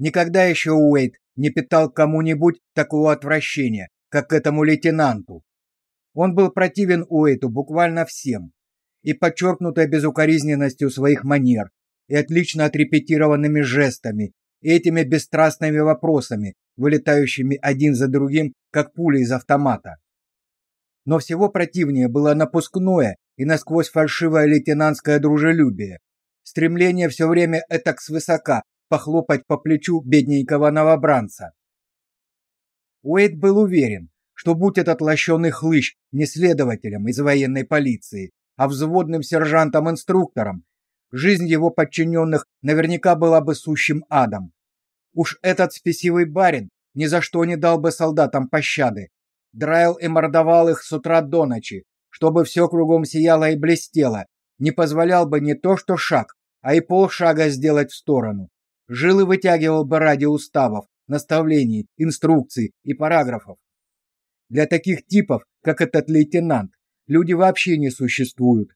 Никогда еще Уэйд не питал кому-нибудь такого отвращения, как этому лейтенанту. Он был противен Уэйту буквально всем, и подчеркнутой безукоризненностью своих манер, и отлично отрепетированными жестами, и этими бесстрастными вопросами, вылетающими один за другим, как пули из автомата. Но всего противнее было напускное и насквозь фальшивое лейтенантское дружелюбие, стремление все время этак свысока похлопать по плечу бедненького новобранца. Уэйд был уверен, что будь этот лощеный хлыщ не следователем из военной полиции, а взводным сержантом-инструктором, жизнь его подчиненных наверняка была бы сущим адом. Уж этот спесивый барин ни за что не дал бы солдатам пощады. Драил и мордовал их с утра до ночи, чтобы все кругом сияло и блестело, не позволял бы не то что шаг, а и полшага сделать в сторону. Жил и вытягивал бы ради уставов, наставлений, инструкций и параграфов. Для таких типов, как этот лейтенант, люди вообще не существуют.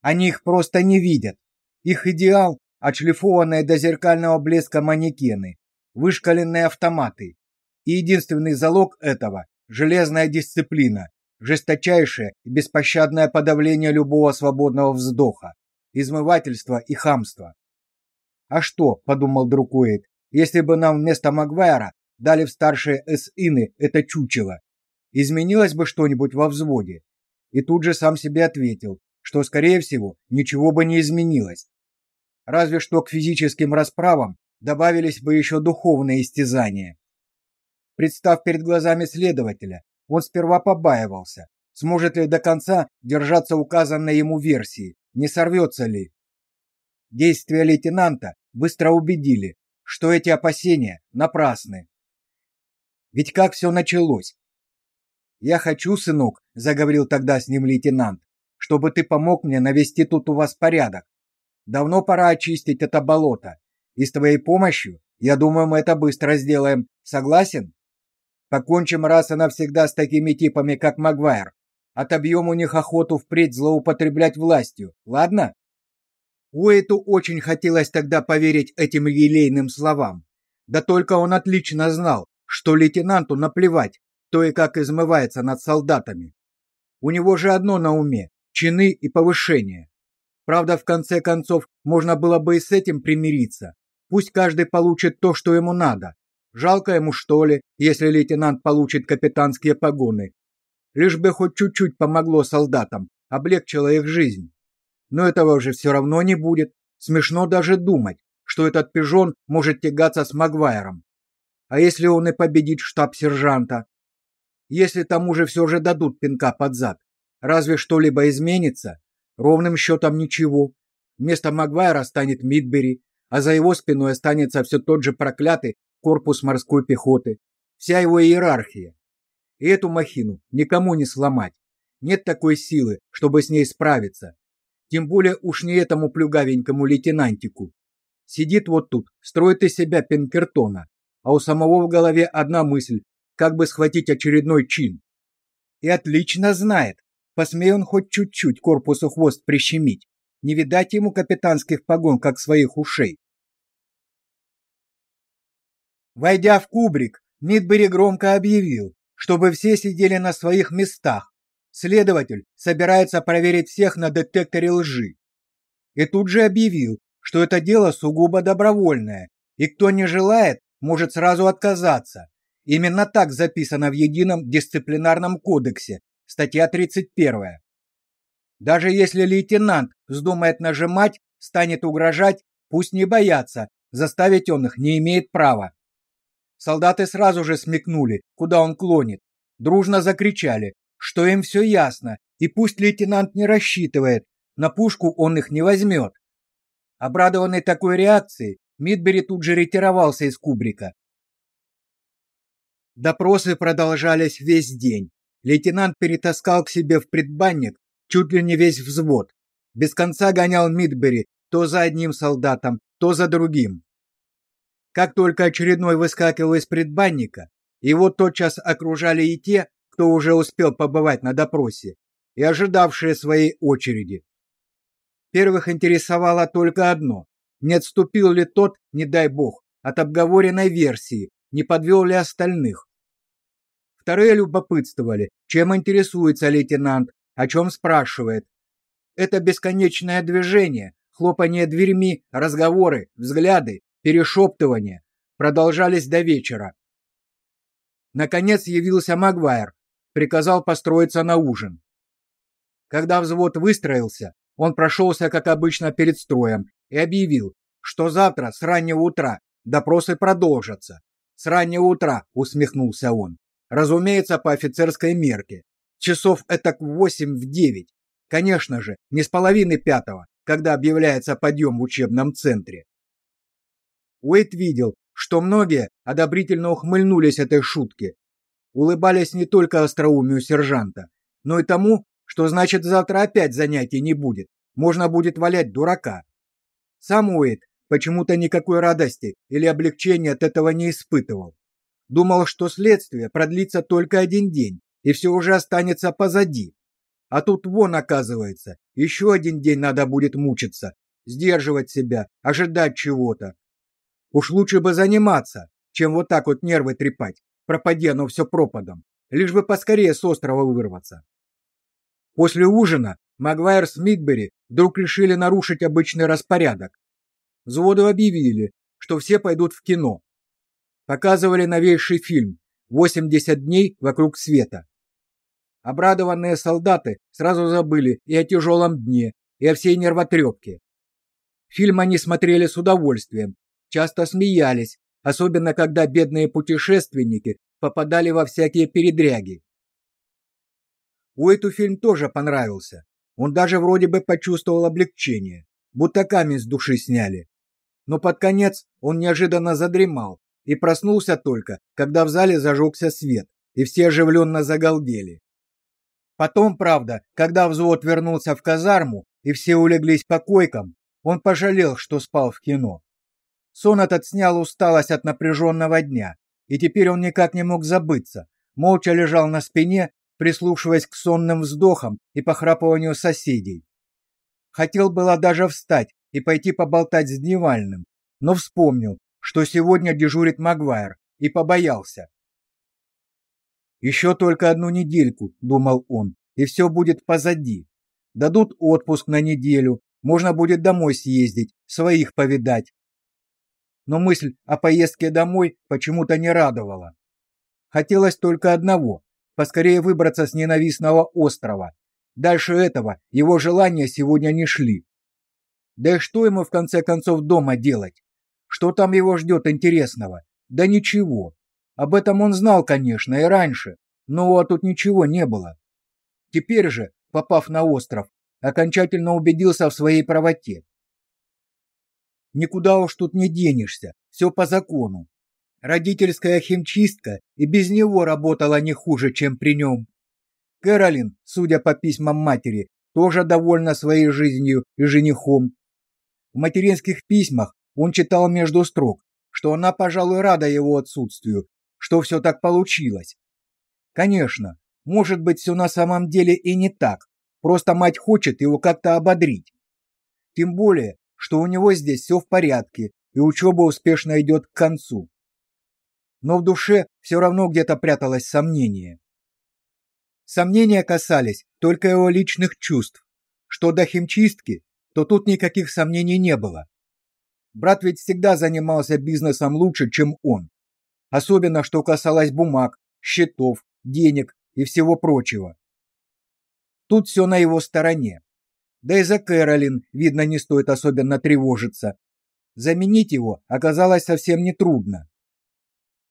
Они их просто не видят. Их идеал отшлифованные до зеркального блеска манекены, вышкаленные автоматы. И единственный залог этого железная дисциплина, жесточайшее и беспощадное подавление любого свободного вздоха, измывательства и хамства. А что, подумал друг Уэйд, если бы нам вместо Магвайра дали в старшие эс-ины это чучело? Изменилось бы что-нибудь во взводе? И тут же сам себе ответил, что скорее всего ничего бы не изменилось. Разве что к физическим расправам добавились бы еще духовные истязания. Представ перед глазами следователя, он сперва побаивался, сможет ли до конца держаться указанной ему версии, не сорвется ли. Действия лейтенанта быстро убедили, что эти опасения напрасны. Ведь как все началось? Я хочу, сынок, заговорил тогда с ним лейтенант, чтобы ты помог мне навести тут у вас порядок. Давно пора очистить это болото. И с твоей помощью, я думаю, мы это быстро сделаем. Согласен? Покончим раз и навсегда с такими типами, как Магуайр. Отобьем у них охоту впредь злоупотреблять властью. Ладно? Уэйту очень хотелось тогда поверить этим елейным словам. Да только он отлично знал, что лейтенанту наплевать, то и как измывается над солдатами. У него же одно на уме чины и повышение. Правда, в конце концов, можно было бы и с этим примириться. Пусть каждый получит то, что ему надо. Жалко ему, что ли, если лейтенант получит капитанские погоны. Лишь бы хоть чуть-чуть помогло солдатам, облегчило их жизнь. Но этого уже все равно не будет. Смешно даже думать, что этот пижон может тягаться с Магвайром. А если он и победит штаб-сержанта? Если тому же все же дадут пинка под зад, разве что-либо изменится? Ровным счетом ничего. Вместо Магвайра станет Мидбери, а за его спиной останется все тот же проклятый корпус морской пехоты, вся его иерархия. И эту махину никому не сломать. Нет такой силы, чтобы с ней справиться. Тем более уж не этому плюгавенькому лейтенантику. Сидит вот тут, строит из себя Пинкертона, а у самого в голове одна мысль, как бы схватить очередной чин. И отлично знает, посмей он хоть чуть-чуть корпусу хвост прищемить, не видать ему капитанских погон, как своих ушей. Войдя в кубрик, Мидбери громко объявил, чтобы все сидели на своих местах. Следователь собирается проверить всех на детекторе лжи. И тут же объявил, что это дело сугубо добровольное, и кто не желает, может сразу отказаться. Именно так записано в едином дисциплинарном кодексе, статья 31. Даже если лейтенант вздумает нажимать, станет угрожать, пусть не боятся, заставить он их не имеет права. Солдаты сразу же смекнули, куда он клонит. Дружно закричали, что им все ясно, и пусть лейтенант не рассчитывает, на пушку он их не возьмет. Обрадованный такой реакцией, Мидбери тут же ретировался из кубрика. Допросы продолжались весь день. Лейтенант перетаскал к себе в предбанник чуть ли не весь взвод. Без конца гонял Мидбери то за одним солдатом, то за другим. Как только очередной выскакивал из предбанника, его тотчас окружали и те, кто уже успел побывать на допросе, и ожидавшие своей очереди. Первых интересовало только одно: не отступил ли тот, не дай бог, от обговоренной версии, не подвел ли остальных. Вторые любопытствовали, чем интересуется лейтенант, о чем спрашивает. Это бесконечное движение, хлопание дверьми, разговоры, взгляды, перешептывания продолжались до вечера. Наконец явился Магуайр, приказал построиться на ужин. Когда взвод выстроился, он прошелся, как обычно, перед строем и объявил, что завтра с раннего утра допросы продолжатся. С раннего утра, усмехнулся он. Разумеется, по офицерской мерке. Часов это к восемь в девять. Конечно же, не с половины пятого, когда объявляется подъем в учебном центре. Уэйт видел, что многие одобрительно ухмыльнулись этой шутке. Улыбались не только остроумию сержанта, но и тому, что значит завтра опять занятий не будет. Можно будет валять дурака. Сам Уэйт почему-то никакой радости или облегчения от этого не испытывал. Думал, что следствие продлится только один день, и все уже останется позади. А тут вон, оказывается, еще один день надо будет мучиться, сдерживать себя, ожидать чего-то. Уж лучше бы заниматься, чем вот так вот нервы трепать, пропади оно все пропадом, лишь бы поскорее с острова вырваться. После ужина Магуайр с Мидбери вдруг решили нарушить обычный распорядок Взводу объявили, что все пойдут в кино. Показывали новейший фильм «80 дней вокруг света». Обрадованные солдаты сразу забыли и о тяжелом дне, и о всей нервотрепке. Фильм они смотрели с удовольствием, часто смеялись, особенно когда бедные путешественники попадали во всякие передряги. Уэту фильм тоже понравился. Он даже вроде бы почувствовал облегчение, будто камень с души сняли но под конец он неожиданно задремал и проснулся только, когда в зале зажегся свет, и все оживленно загалдели. Потом, правда, когда взвод вернулся в казарму и все улеглись по койкам, он пожалел, что спал в кино. Сон этот снял усталость от напряженного дня, и теперь он никак не мог забыться, молча лежал на спине, прислушиваясь к сонным вздохам и похрапыванию соседей. Хотел было даже встать и пойти поболтать с Дневальным, но вспомнил, что сегодня дежурит Магуайр, и побоялся. Еще только одну недельку, думал он, и все будет позади. Дадут отпуск на неделю, можно будет домой съездить, своих повидать. Но мысль о поездке домой почему-то не радовала. Хотелось только одного поскорее выбраться с ненавистного острова. Дальше этого его желания сегодня не шли. Да и что ему в конце концов дома делать? Что там его ждет интересного? Да ничего. Об этом он знал, конечно, и раньше, но а тут ничего не было. Теперь же, попав на остров, окончательно убедился в своей правоте. Никуда уж тут не денешься, все по закону. Родительская химчистка и без него работала не хуже, чем при нем. Кэролин, судя по письмам матери, тоже довольна своей жизнью и женихом. В материнских письмах он читал между строк, что она, пожалуй, рада его отсутствию, что все так получилось. Конечно, может быть, все на самом деле и не так. Просто мать хочет его как-то ободрить. Тем более, что у него здесь все в порядке, и учеба успешно идет к концу. Но в душе все равно где-то пряталось сомнение. Сомнения касались только его личных чувств. Что до химчистки, то тут никаких сомнений не было. Брат ведь всегда занимался бизнесом лучше, чем он. Особенно что касалось бумаг, счетов, денег и всего прочего. Тут все на его стороне. Да и за Кэролин, видно, не стоит особенно тревожиться. Заменить его оказалось совсем нетрудно.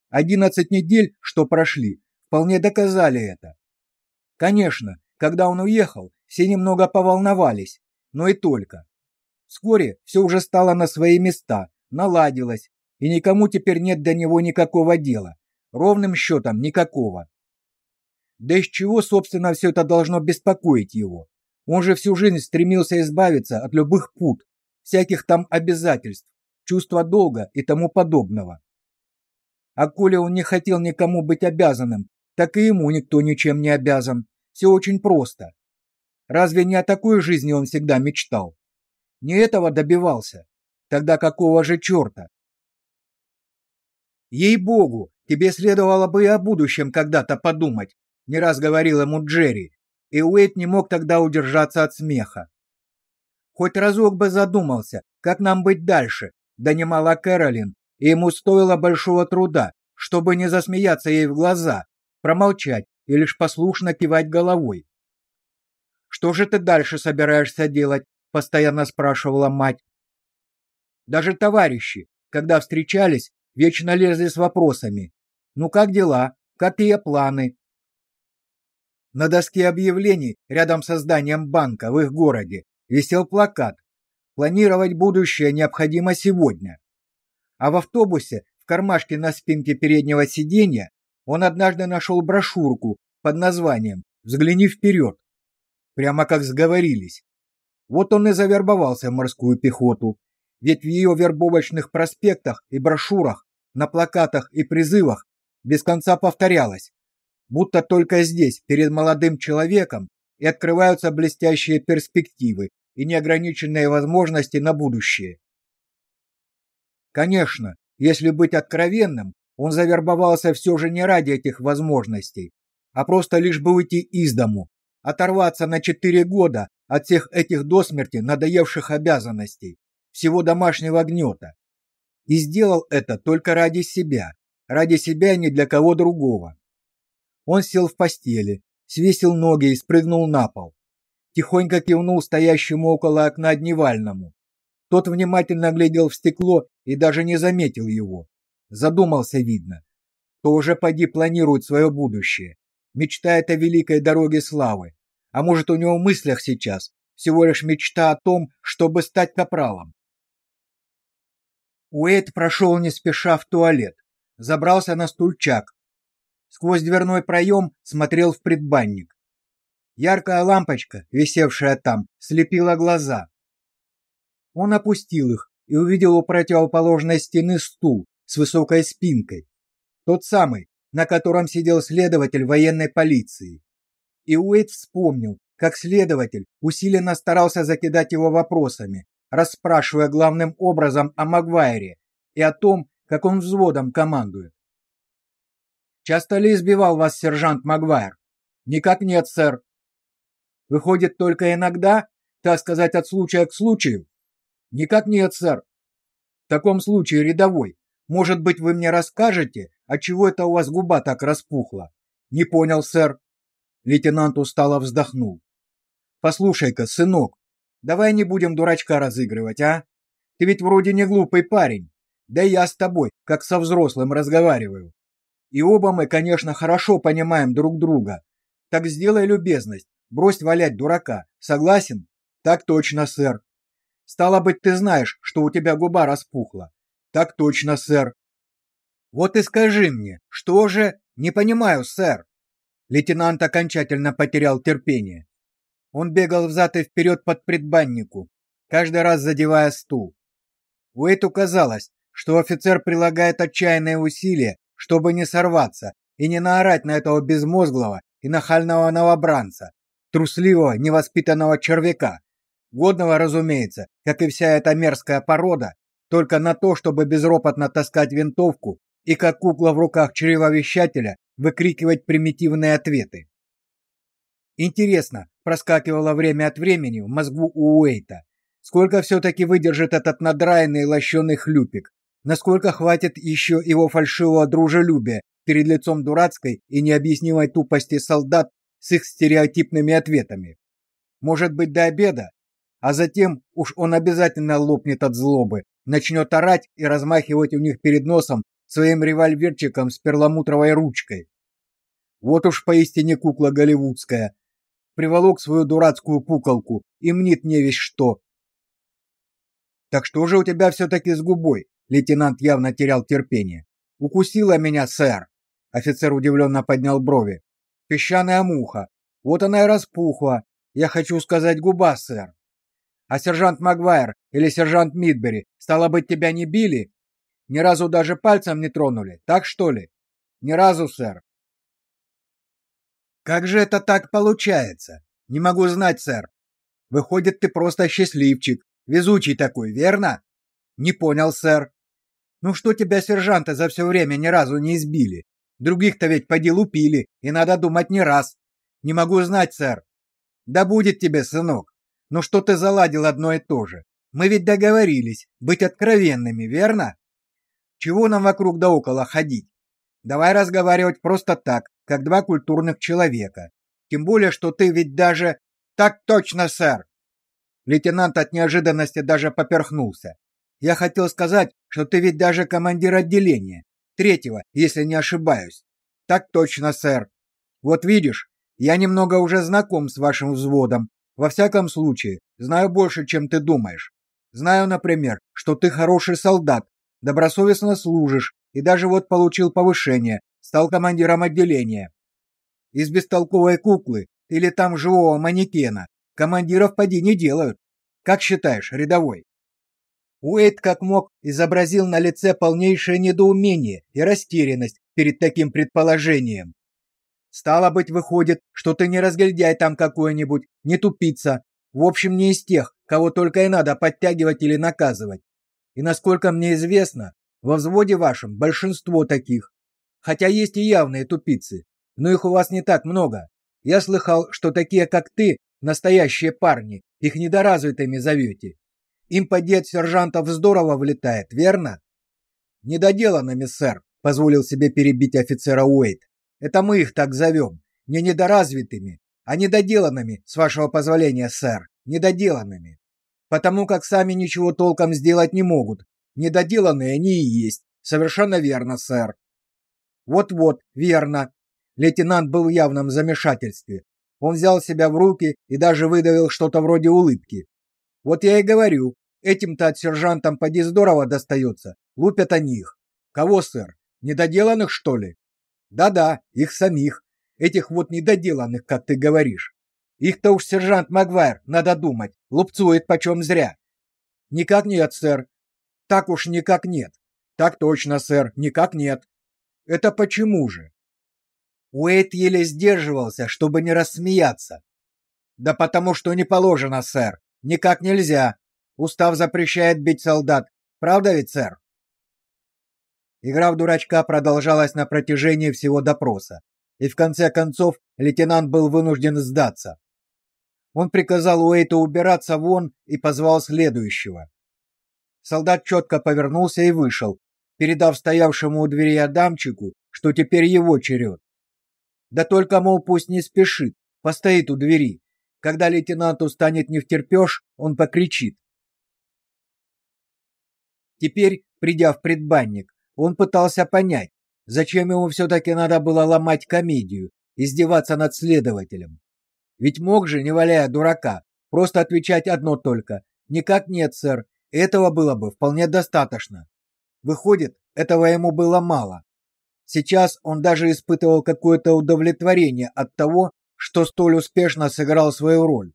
Одиннадцать недель, что прошли, вполне доказали это. Конечно, когда он уехал, все немного поволновались, но и только. Вскоре все уже стало на свои места, наладилось, и никому теперь нет до него никакого дела. Ровным счетом никакого. Да из чего, собственно, все это должно беспокоить его? Он же всю жизнь стремился избавиться от любых пут, всяких там обязательств, чувства долга и тому подобного. А коли он не хотел никому быть обязанным, так и ему никто ничем не обязан. Все очень просто. Разве не о такой жизни он всегда мечтал? Не этого добивался. Тогда какого же черта? Ей-богу, тебе следовало бы и о будущем когда-то подумать, не раз говорил ему Джерри, и Уэйт не мог тогда удержаться от смеха. Хоть разок бы задумался, как нам быть дальше, донимала Кэролин, и ему стоило большого труда, чтобы не засмеяться ей в глаза, промолчать и лишь послушно кивать головой. Что же ты дальше собираешься делать? постоянно спрашивала мать. Даже товарищи, когда встречались, вечно лезли с вопросами: "Ну как дела? Какие планы?" На доске объявлений рядом с зданием банка в их городе висел плакат: "Планировать будущее необходимо сегодня". А в автобусе, в кармашке на спинке переднего сиденья, он однажды нашел брошюрку под названием «Взгляни вперед». Прямо как сговорились. Вот он и завербовался в морскую пехоту. Ведь в ее вербовочных проспектах и брошюрах, на плакатах и призывах без конца повторялось, будто только здесь, перед молодым человеком, и открываются блестящие перспективы и неограниченные возможности на будущее. Конечно, если быть откровенным, он завербовался все же не ради этих возможностей, а просто лишь бы уйти из дому, оторваться на четыре года от всех этих до смерти надоевших обязанностей, всего домашнего гнета. И сделал это только ради себя, ради себя и ни для кого другого. Он сел в постели, свесил ноги и спрыгнул на пол. Тихонько кивнул стоящему около окна Дневальному. Тот внимательно глядел в стекло и даже не заметил его. Задумался, видно. Тоже поди планирует свое будущее. Мечтает о великой дороге славы. А может, у него в мыслях сейчас всего лишь мечта о том, чтобы стать капралом. Уэйд прошел не спеша в туалет, забрался на стульчак. Сквозь дверной проем смотрел в предбанник. Яркая лампочка, висевшая там, слепила глаза. Он опустил их и увидел у противоположной стены стул, с высокой спинкой. Тот самый, на котором сидел следователь военной полиции. И Уэйд вспомнил, как следователь усиленно старался закидать его вопросами, расспрашивая главным образом о Магвайре и о том, как он взводом командует. Часто ли избивал вас сержант Магвайр? Никак нет, сэр. Выходит только иногда, так сказать, от случая к случаю? Никак нет, сэр. В таком случае рядовой, может быть, вы мне расскажете, от чего это у вас губа так распухла? Не понял, сэр. Лейтенант устало вздохнул. Послушай-ка, сынок, давай не будем дурачка разыгрывать, а? Ты ведь вроде не глупый парень. Да я с тобой, как со взрослым разговариваю. И оба мы, конечно, хорошо понимаем друг друга. Так сделай любезность, брось валять дурака. Согласен? Так точно, сэр. Стало быть, ты знаешь, что у тебя губа распухла. Так точно, сэр. Вот и скажи мне, что же? Не понимаю, сэр. Лейтенант окончательно потерял терпение. Он бегал взад и вперед под предбаннику, каждый раз задевая стул. Уэйту казалось, что офицер прилагает отчаянные усилия, чтобы не сорваться и не наорать на этого безмозглого и нахального новобранца, трусливого, невоспитанного червяка, годного, разумеется, как и вся эта мерзкая порода, только на то, чтобы безропотно таскать винтовку и как кукла в руках чревовещателя выкрикивать примитивные ответы. Интересно, проскакивало время от времени в мозгу у Уэйта, сколько все-таки выдержит этот надраенный лощеный хлюпик, насколько хватит еще его фальшивого дружелюбия перед лицом дурацкой и необъяснимой тупости солдат с их стереотипными ответами. Может быть, до обеда, а затем уж он обязательно лопнет от злобы, начнет орать и размахивать у них перед носом своим револьверчиком с перламутровой ручкой. Вот уж поистине кукла голливудская. Приволок свою дурацкую пуколку и мнит не весь что. Так что же у тебя все таки с губой? Лейтенант явно терял терпение. Укусила меня, сэр. Офицер удивленно поднял брови. Песчаная муха. Вот она и распухла. Я хочу сказать губа, сэр. А сержант Магвайр или сержант Мидбери, стало быть, тебя не били? Ни разу даже пальцем не тронули, так что ли? Ни разу, сэр. Как же это так получается? Не могу знать, сэр. Выходит, ты просто счастливчик, везучий такой, верно? Не понял, сэр. Ну что тебя сержанты за все время ни разу не избили? Других-то ведь по делу пили, и надо думать не раз. Не могу знать, сэр. Да будет тебе, сынок. Ну что ты заладил одно и то же? Мы ведь договорились быть откровенными, верно? Чего нам вокруг да около ходить? Давай разговаривать просто так, как два культурных человека. Тем более, что ты ведь даже Так точно, сэр. Лейтенант от неожиданности даже поперхнулся. Я хотел сказать, что ты ведь даже командир отделения, третьего, если не ошибаюсь. Так точно, сэр. Вот видишь, я немного уже знаком с вашим взводом. Во всяком случае, знаю больше, чем ты думаешь. Знаю, например, что ты хороший солдат, добросовестно служишь и даже вот получил повышение, стал командиром отделения. Из бестолковой куклы или там живого манекена командиров поди не делают. Как считаешь, рядовой? Уэйт как мог изобразил на лице полнейшее недоумение и растерянность перед таким предположением. Стало быть, выходит, что ты не разгильдяй там какой-нибудь, не тупица, в общем, не из тех, кого только и надо подтягивать или наказывать. И насколько мне известно, во взводе вашем большинство таких. Хотя есть и явные тупицы, но их у вас не так много. Я слыхал, что такие, как ты, настоящие парни, их недоразвитыми зовете. Им поди от сержантов здорово влетает, верно? Недоделанными, сэр, позволил себе перебить офицера Уэйт. Это мы их так зовем. Не недоразвитыми, а недоделанными, с вашего позволения, сэр, недоделанными. Потому как сами ничего толком сделать не могут. Недоделанные они и есть. Совершенно верно, сэр. Вот-вот, верно. Лейтенант был в явном замешательстве. Он взял себя в руки и даже выдавил что-то вроде улыбки. Вот я и говорю, Этим-то от сержантам поди здорово достается. Лупят они их. Кого, сэр? Недоделанных, что ли? Да-да, их самих. Этих вот недоделанных, как ты говоришь. Их-то уж сержант Магвайр, надо думать, лупцует почем зря. Никак нет, сэр. Так уж никак нет. Так точно, сэр, никак нет. Это почему же? Уэйт еле сдерживался, чтобы не рассмеяться. Да потому что не положено, сэр. Никак нельзя. Устав запрещает бить солдат. Правда ведь, сэр? Игра в дурачка продолжалась на протяжении всего допроса, и в конце концов лейтенант был вынужден сдаться. Он приказал Уэйту убираться вон и позвал следующего. Солдат четко повернулся и вышел, передав стоявшему у двери Адамчику, что теперь его черед. Да только, мол, пусть не спешит, постоит у двери. Когда лейтенанту станет не втерпёшь, он покричит. Теперь, придя в предбанник, он пытался понять, зачем ему все-таки надо было ломать комедию, издеваться над следователем. Ведь мог же, не валяя дурака, просто отвечать одно только «Никак нет, сэр, этого было бы вполне достаточно». Выходит, этого ему было мало. Сейчас он даже испытывал какое-то удовлетворение от того, что столь успешно сыграл свою роль.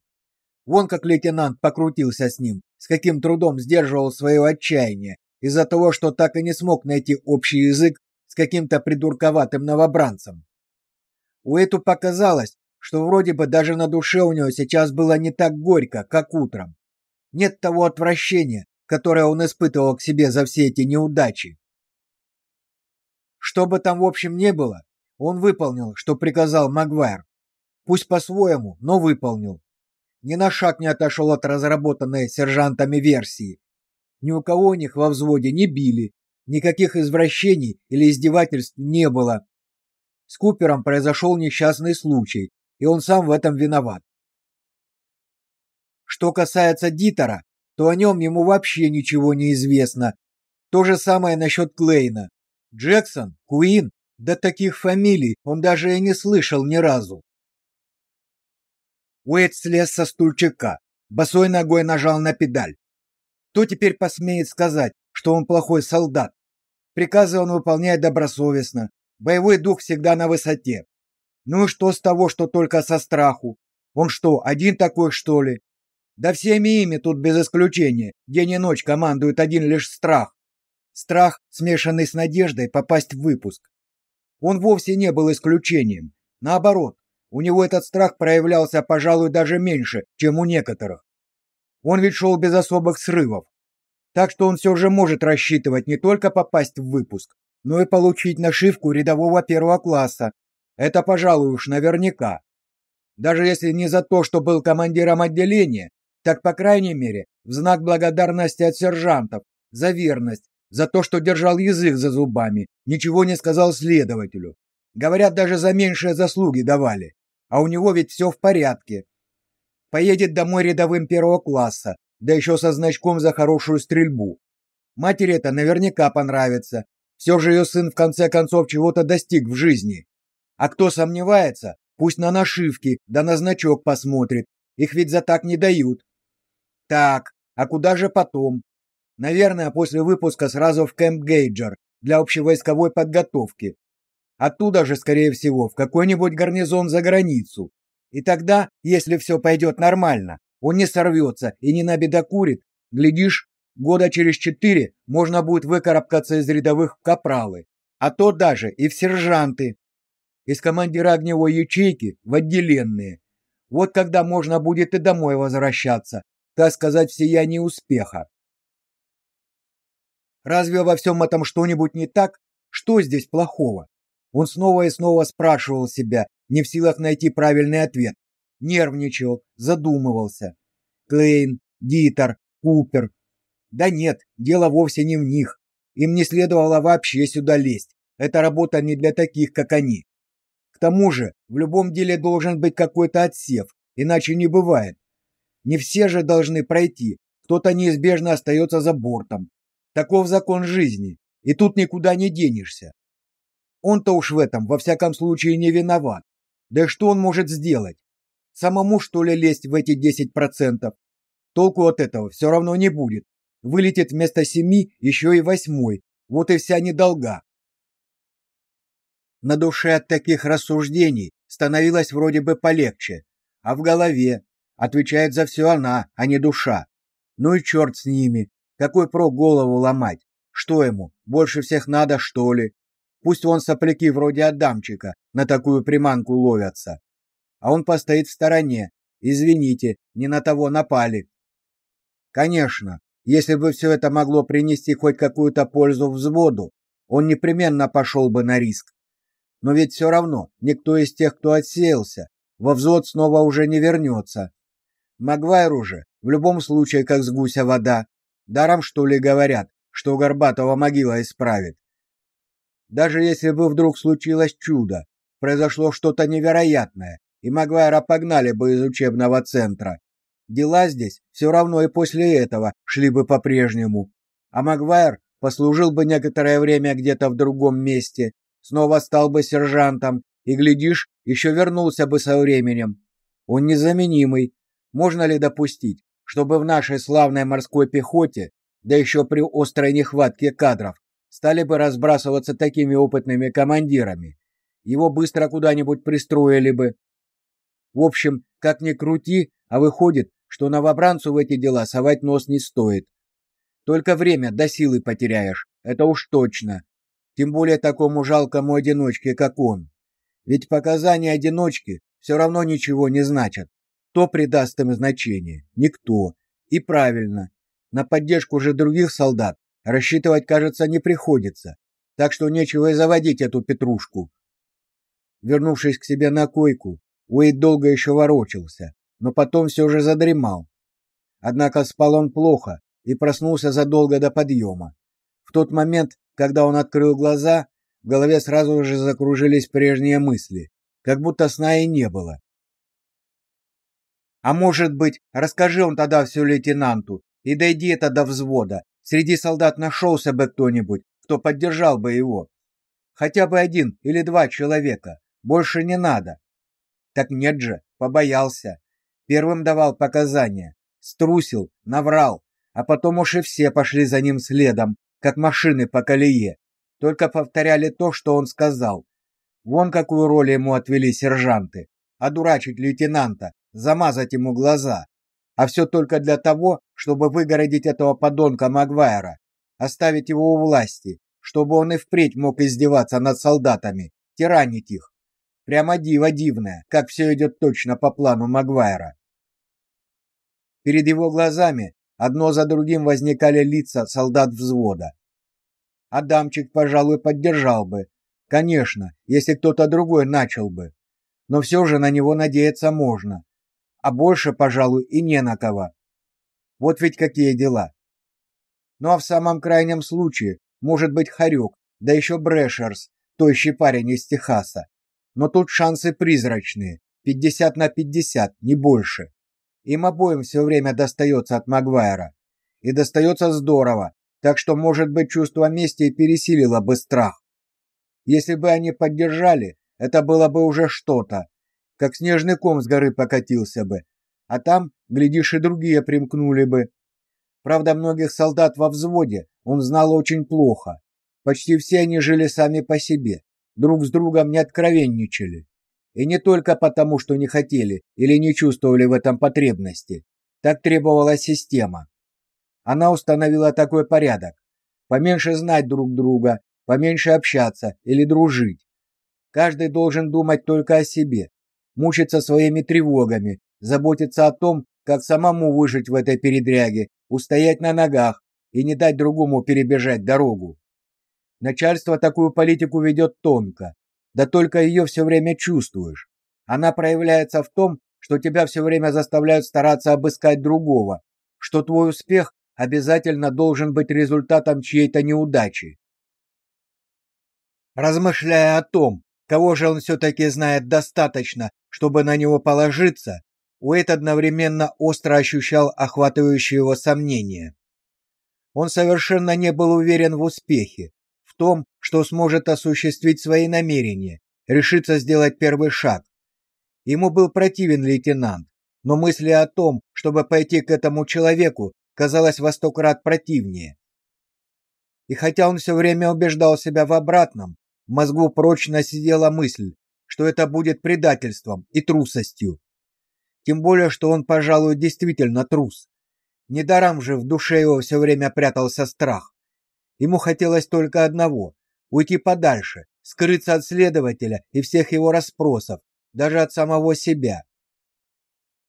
Вон как лейтенант покрутился с ним, с каким трудом сдерживал свое отчаяние из-за того, что так и не смог найти общий язык с каким-то придурковатым новобранцем. У Эту показалось, что вроде бы даже на душе у него сейчас было не так горько, как утром. Нет того отвращения, которое он испытывал к себе за все эти неудачи. Что бы там в общем не было, он выполнил, что приказал Магвайр. Пусть по-своему, но выполнил ни на шаг не отошел от разработанной сержантами версии. Ни у кого них во взводе не били, никаких извращений или издевательств не было. С Купером произошел несчастный случай, и он сам в этом виноват. Что касается Дитера, то о нем ему вообще ничего не известно. То же самое насчет Клейна. Джексон, Куин, да таких фамилий он даже и не слышал ни разу. Уэйд слез со стульчика, босой ногой нажал на педаль. Кто теперь посмеет сказать, что он плохой солдат? Приказы он выполняет добросовестно, боевой дух всегда на высоте. Ну и что с того, что только со страху? Он что, один такой, что ли? Да всеми ими тут без исключения, день и ночь командует один лишь страх. Страх, смешанный с надеждой попасть в выпуск. Он вовсе не был исключением. Наоборот, у него этот страх проявлялся, пожалуй, даже меньше, чем у некоторых. Он ведь шел без особых срывов. Так что он все же может рассчитывать не только попасть в выпуск, но и получить нашивку рядового первого класса. Это, пожалуй, уж наверняка. Даже если не за то, что был командиром отделения, так, по крайней мере, в знак благодарности от сержантов за верность, за то, что держал язык за зубами, ничего не сказал следователю. Говорят, даже за меньшие заслуги давали. А у него ведь все в порядке. Поедет домой рядовым первого класса, да еще со значком за хорошую стрельбу. Матери это наверняка понравится. Все же ее сын в конце концов чего-то достиг в жизни. А кто сомневается, пусть на нашивки, да на значок посмотрит. Их ведь за так не дают. Так, а куда же потом? Наверное, после выпуска сразу в Кэмп Гейджер для общевойсковой подготовки. Оттуда же, скорее всего, в какой-нибудь гарнизон за границу. И тогда, если все пойдет нормально, он не сорвется и не набедокурит, глядишь, года через четыре можно будет выкарабкаться из рядовых в капралы, а то даже и в сержанты. Из командира огневой ячейки в отделенные. Вот когда можно будет и домой возвращаться, так сказать, в сиянии успеха. Разве во всем этом что-нибудь не так? Что здесь плохого? Он снова и снова спрашивал себя, не в силах найти правильный ответ. Нервничал, задумывался. Клейн, Дитер, Купер. Да нет, дело вовсе не в них. Им не следовало вообще сюда лезть. Эта работа не для таких, как они. К тому же, в любом деле должен быть какой-то отсев, иначе не бывает. Не все же должны пройти. Кто-то неизбежно остается за бортом. Таков закон жизни, и тут никуда не денешься. Он-то уж в этом во всяком случае не виноват. Да что он может сделать? Самому что ли лезть в эти 10%? Толку от этого все равно не будет. Вылетит вместо семи еще и восьмой. Вот и вся недолга. На душе от таких рассуждений становилось вроде бы полегче, а в голове отвечает за все она, а не душа. Ну и черт с ними. Какой про голову ломать? Что ему, больше всех надо, что ли? Пусть он сопляки вроде Адамчика на такую приманку ловятся. А он постоит в стороне. Извините, не на того напали. Конечно, если бы все это могло принести хоть какую-то пользу взводу, он непременно пошел бы на риск. Но ведь все равно никто из тех, кто отсеялся, во взвод снова уже не вернется. Магвайр уже в любом случае как с гуся вода. Даром что ли говорят, что Горбатова могила исправит. Даже если бы вдруг случилось чудо, произошло что-то невероятное, и Магуайра погнали бы из учебного центра, дела здесь все равно и после этого шли бы по-прежнему. А Магуайр послужил бы некоторое время где-то в другом месте, снова стал бы сержантом и глядишь, еще вернулся бы со временем. Он незаменимый. Можно ли допустить, чтобы в нашей славной морской пехоте, да еще при острой нехватке кадров, стали бы разбрасываться такими опытными командирами. Его быстро куда-нибудь пристроили бы. В общем, как ни крути, а выходит, что новобранцу в эти дела совать нос не стоит. Только время до силы потеряешь, это уж точно. Тем более такому жалкому одиночке, как он. Ведь показания одиночки все равно ничего не значат. Кто придаст им значение? Никто. И правильно. На поддержку же других солдат рассчитывать, кажется, не приходится. Так что нечего и заводить эту петрушку. Вернувшись к себе на койку, Уэйд долго еще ворочался, но потом все же задремал. Однако спал он плохо и проснулся задолго до подъема. В тот момент, когда он открыл глаза, в голове сразу же закружились прежние мысли, как будто сна и не было. А может быть, расскажи он тогда все лейтенанту, и дойди это до взвода. Среди солдат нашелся бы кто-нибудь, кто поддержал бы его. Хотя бы один или два человека, больше не надо. Так нет же, побоялся. Первым давал показания, струсил, наврал, а потом уж и все пошли за ним следом, как машины по колее. Только повторяли то, что он сказал. Вон какую роль ему отвели сержанты. Одурачить лейтенанта, замазать ему глаза. А все только для того, чтобы выгородить этого подонка Магвайра, оставить его у власти, чтобы он и впредь мог издеваться над солдатами, тиранить их. Прямо диво дивное, как все идет точно по плану Магвайра. Перед его глазами одно за другим возникали лица солдат взвода. Адамчик, пожалуй, поддержал бы. Конечно, если кто-то другой начал бы. Но все же на него надеяться можно. А больше, пожалуй, и не на кого. Вот ведь какие дела. Ну а в самом крайнем случае, может быть, Харюк, да еще Брэшерс, тощий парень из Техаса. Но тут шансы призрачные, 50 на 50, не больше. Им обоим все время достается от Магуайра. И достается здорово, так что, может быть, чувство мести пересилило бы страх. Если бы они поддержали, это было бы уже что-то, как снежный ком с горы покатился бы, а там, глядишь, и другие примкнули бы. Правда, многих солдат во взводе он знал очень плохо. Почти все они жили сами по себе, друг с другом не откровенничали. И не только потому, что не хотели или не чувствовали в этом потребности. Так требовала система. Она установила такой порядок: поменьше знать друг друга, поменьше общаться или дружить. Каждый должен думать только о себе, мучиться своими тревогами, заботиться о том, как самому выжить в этой передряге, устоять на ногах и не дать другому перебежать дорогу. Начальство такую политику ведет тонко, да только ее все время чувствуешь. Она проявляется в том, что тебя все время заставляют стараться обыскать другого, что твой успех обязательно должен быть результатом чьей-то неудачи. Размышляя о том, кого же он все-таки знает достаточно, чтобы на него положиться, Уэйт одновременно остро ощущал охватывающее его сомнение. Он совершенно не был уверен в успехе, в том, что сможет осуществить свои намерения, решиться сделать первый шаг. Ему был противен лейтенант, но мысли о том, чтобы пойти к этому человеку, казалось во сто крат противнее. И хотя он все время убеждал себя в обратном, в мозгу прочно сидела мысль, что это будет предательством и трусостью. Тем более, что он, пожалуй, действительно трус. Недаром же в душе его все время прятался страх. Ему хотелось только одного уйти подальше, скрыться от следователя и всех его расспросов, даже от самого себя.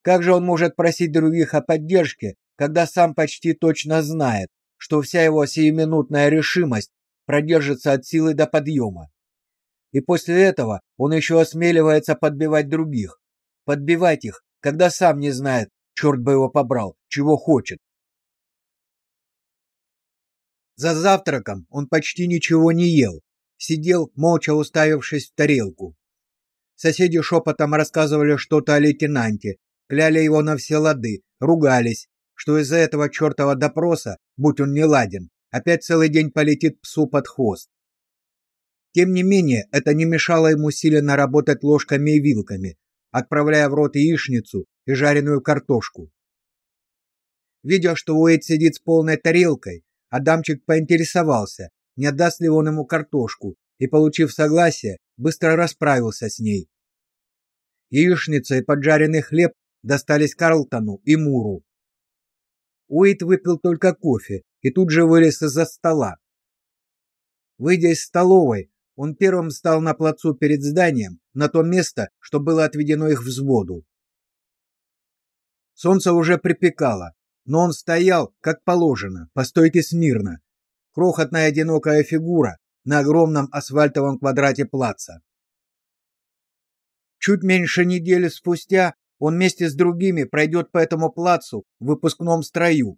Как же он может просить других о поддержке, когда сам почти точно знает, что вся его сиюминутная решимость продержится от силы до подъема? И после этого он еще осмеливается подбивать других, подбивать их, когда сам не знает, черт бы его побрал, чего хочет. За завтраком он почти ничего не ел, сидел, молча уставившись в тарелку. Соседи шепотом рассказывали что-то о лейтенанте, кляли его на все лады, ругались, что из-за этого чертова допроса, будь он не ладен, опять целый день полетит псу под хвост. Тем не менее, это не мешало ему сильно работать ложками и вилками, отправляя в рот яичницу и жареную картошку. Видя, что Уэйд сидит с полной тарелкой, Адамчик поинтересовался, не отдаст ли он ему картошку, и, получив согласие, быстро расправился с ней. Яичница и поджаренный хлеб достались Карлтону и Муру. Уэйд выпил только кофе и тут же вылез из-за стола. Выйдя из столовой, он первым встал на плацу перед зданием, на то место, что было отведено их взводу. Солнце уже припекало, но он стоял, как положено, по стойке смирно. Крохотная одинокая фигура на огромном асфальтовом квадрате плаца. Чуть меньше недели спустя он вместе с другими пройдет по этому плацу в выпускном строю.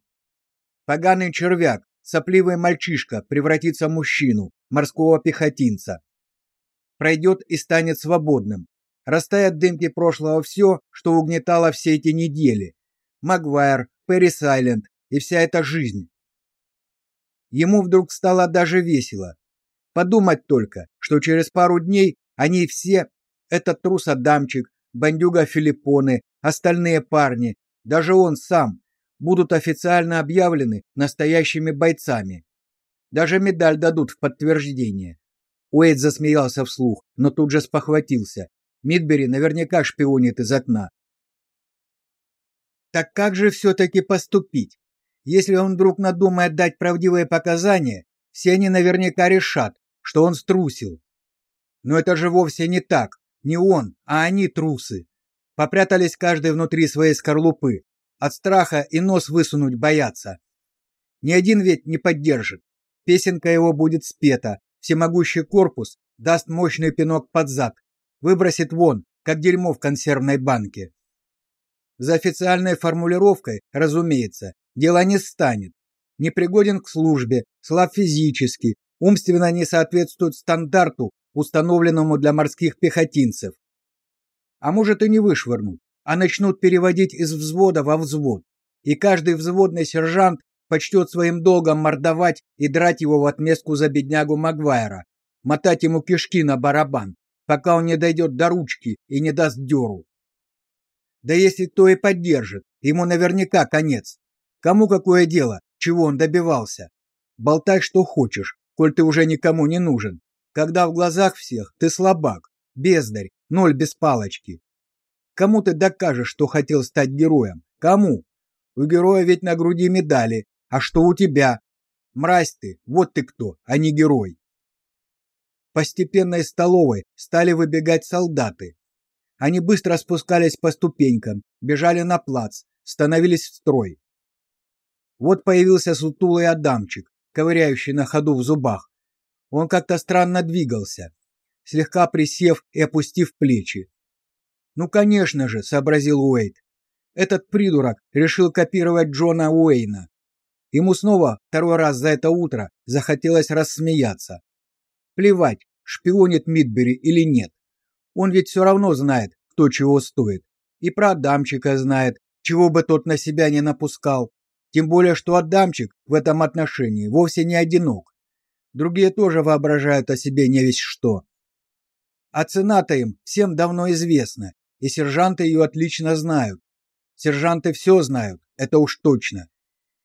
Поганый червяк, сопливый мальчишка превратится в мужчину, морского пехотинца. Пройдет и станет свободным. Растает дымки прошлого все, что угнетало все эти недели. Магуайр, Перри Сайленд и вся эта жизнь. Ему вдруг стало даже весело. Подумать только, что через пару дней они все, этот трус Адамчик, бандюга Филиппоны, остальные парни, даже он сам, будут официально объявлены настоящими бойцами. Даже медаль дадут в подтверждение. Уэйд засмеялся вслух, но тут же спохватился. Мидбери наверняка шпионит из окна. Так как же все-таки поступить? Если он вдруг надумает дать правдивые показания, все они наверняка решат, что он струсил. Но это же вовсе не так. Не он, а они трусы. Попрятались каждый внутри своей скорлупы, От страха и нос высунуть боятся. Ни один ведь не поддержит. Песенка его будет спета, всемогущий корпус даст мощный пинок под зад, выбросит вон, как дерьмо в консервной банке. За официальной формулировкой, разумеется, дело не станет. Непригоден к службе, слаб физически, умственно не соответствует стандарту, установленному для морских пехотинцев. А может и не вышвырнут, а начнут переводить из взвода во взвод. И каждый взводный сержант почтет своим долгом мордовать и драть его в отместку за беднягу Магвайра, мотать ему кишки на барабан, пока он не дойдет до ручки и не даст дёру. Да если кто и поддержит, ему наверняка конец. Кому какое дело, чего он добивался? Болтай что хочешь, коль ты уже никому не нужен. Когда в глазах всех ты слабак, бездарь, ноль без палочки. Кому ты докажешь, что хотел стать героем? Кому? У героя ведь на груди медали, а что у тебя? Мразь ты, вот ты кто, а не герой. Постепенно из столовой стали выбегать солдаты. Они быстро спускались по ступенькам, бежали на плац, становились в строй. Вот появился сутулый Адамчик, ковыряющий на ходу в зубах. Он как-то странно двигался, слегка присев и опустив плечи. Ну, конечно же, сообразил Уэйт. Этот придурок решил копировать Джона Уэйна. Ему снова второй раз за это утро захотелось рассмеяться. Плевать, шпионит Мидбери или нет. Он ведь все равно знает, кто чего стоит. И про Адамчика знает, чего бы тот на себя не напускал. Тем более, что Адамчик в этом отношении вовсе не одинок. Другие тоже воображают о себе не весь что. А цена-то им всем давно известна, и сержанты ее отлично знают. Сержанты все знают, это уж точно.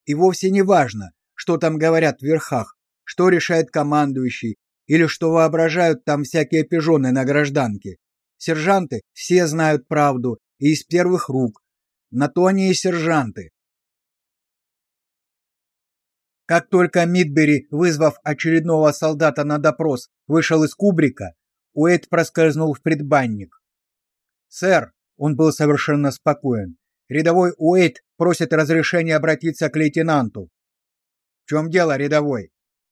И вовсе не важно, что там говорят в верхах, что решает командующий или что воображают там всякие пижоны на гражданке. Сержанты все знают правду и из первых рук. На то они и сержанты. Как только Мидбери, вызвав очередного солдата на допрос, вышел из кубрика, Уэйд проскользнул в предбанник. «Сэр», — он был совершенно спокоен, — «рядовой Уэйд просит разрешения обратиться к лейтенанту». «В чем дело, рядовой?»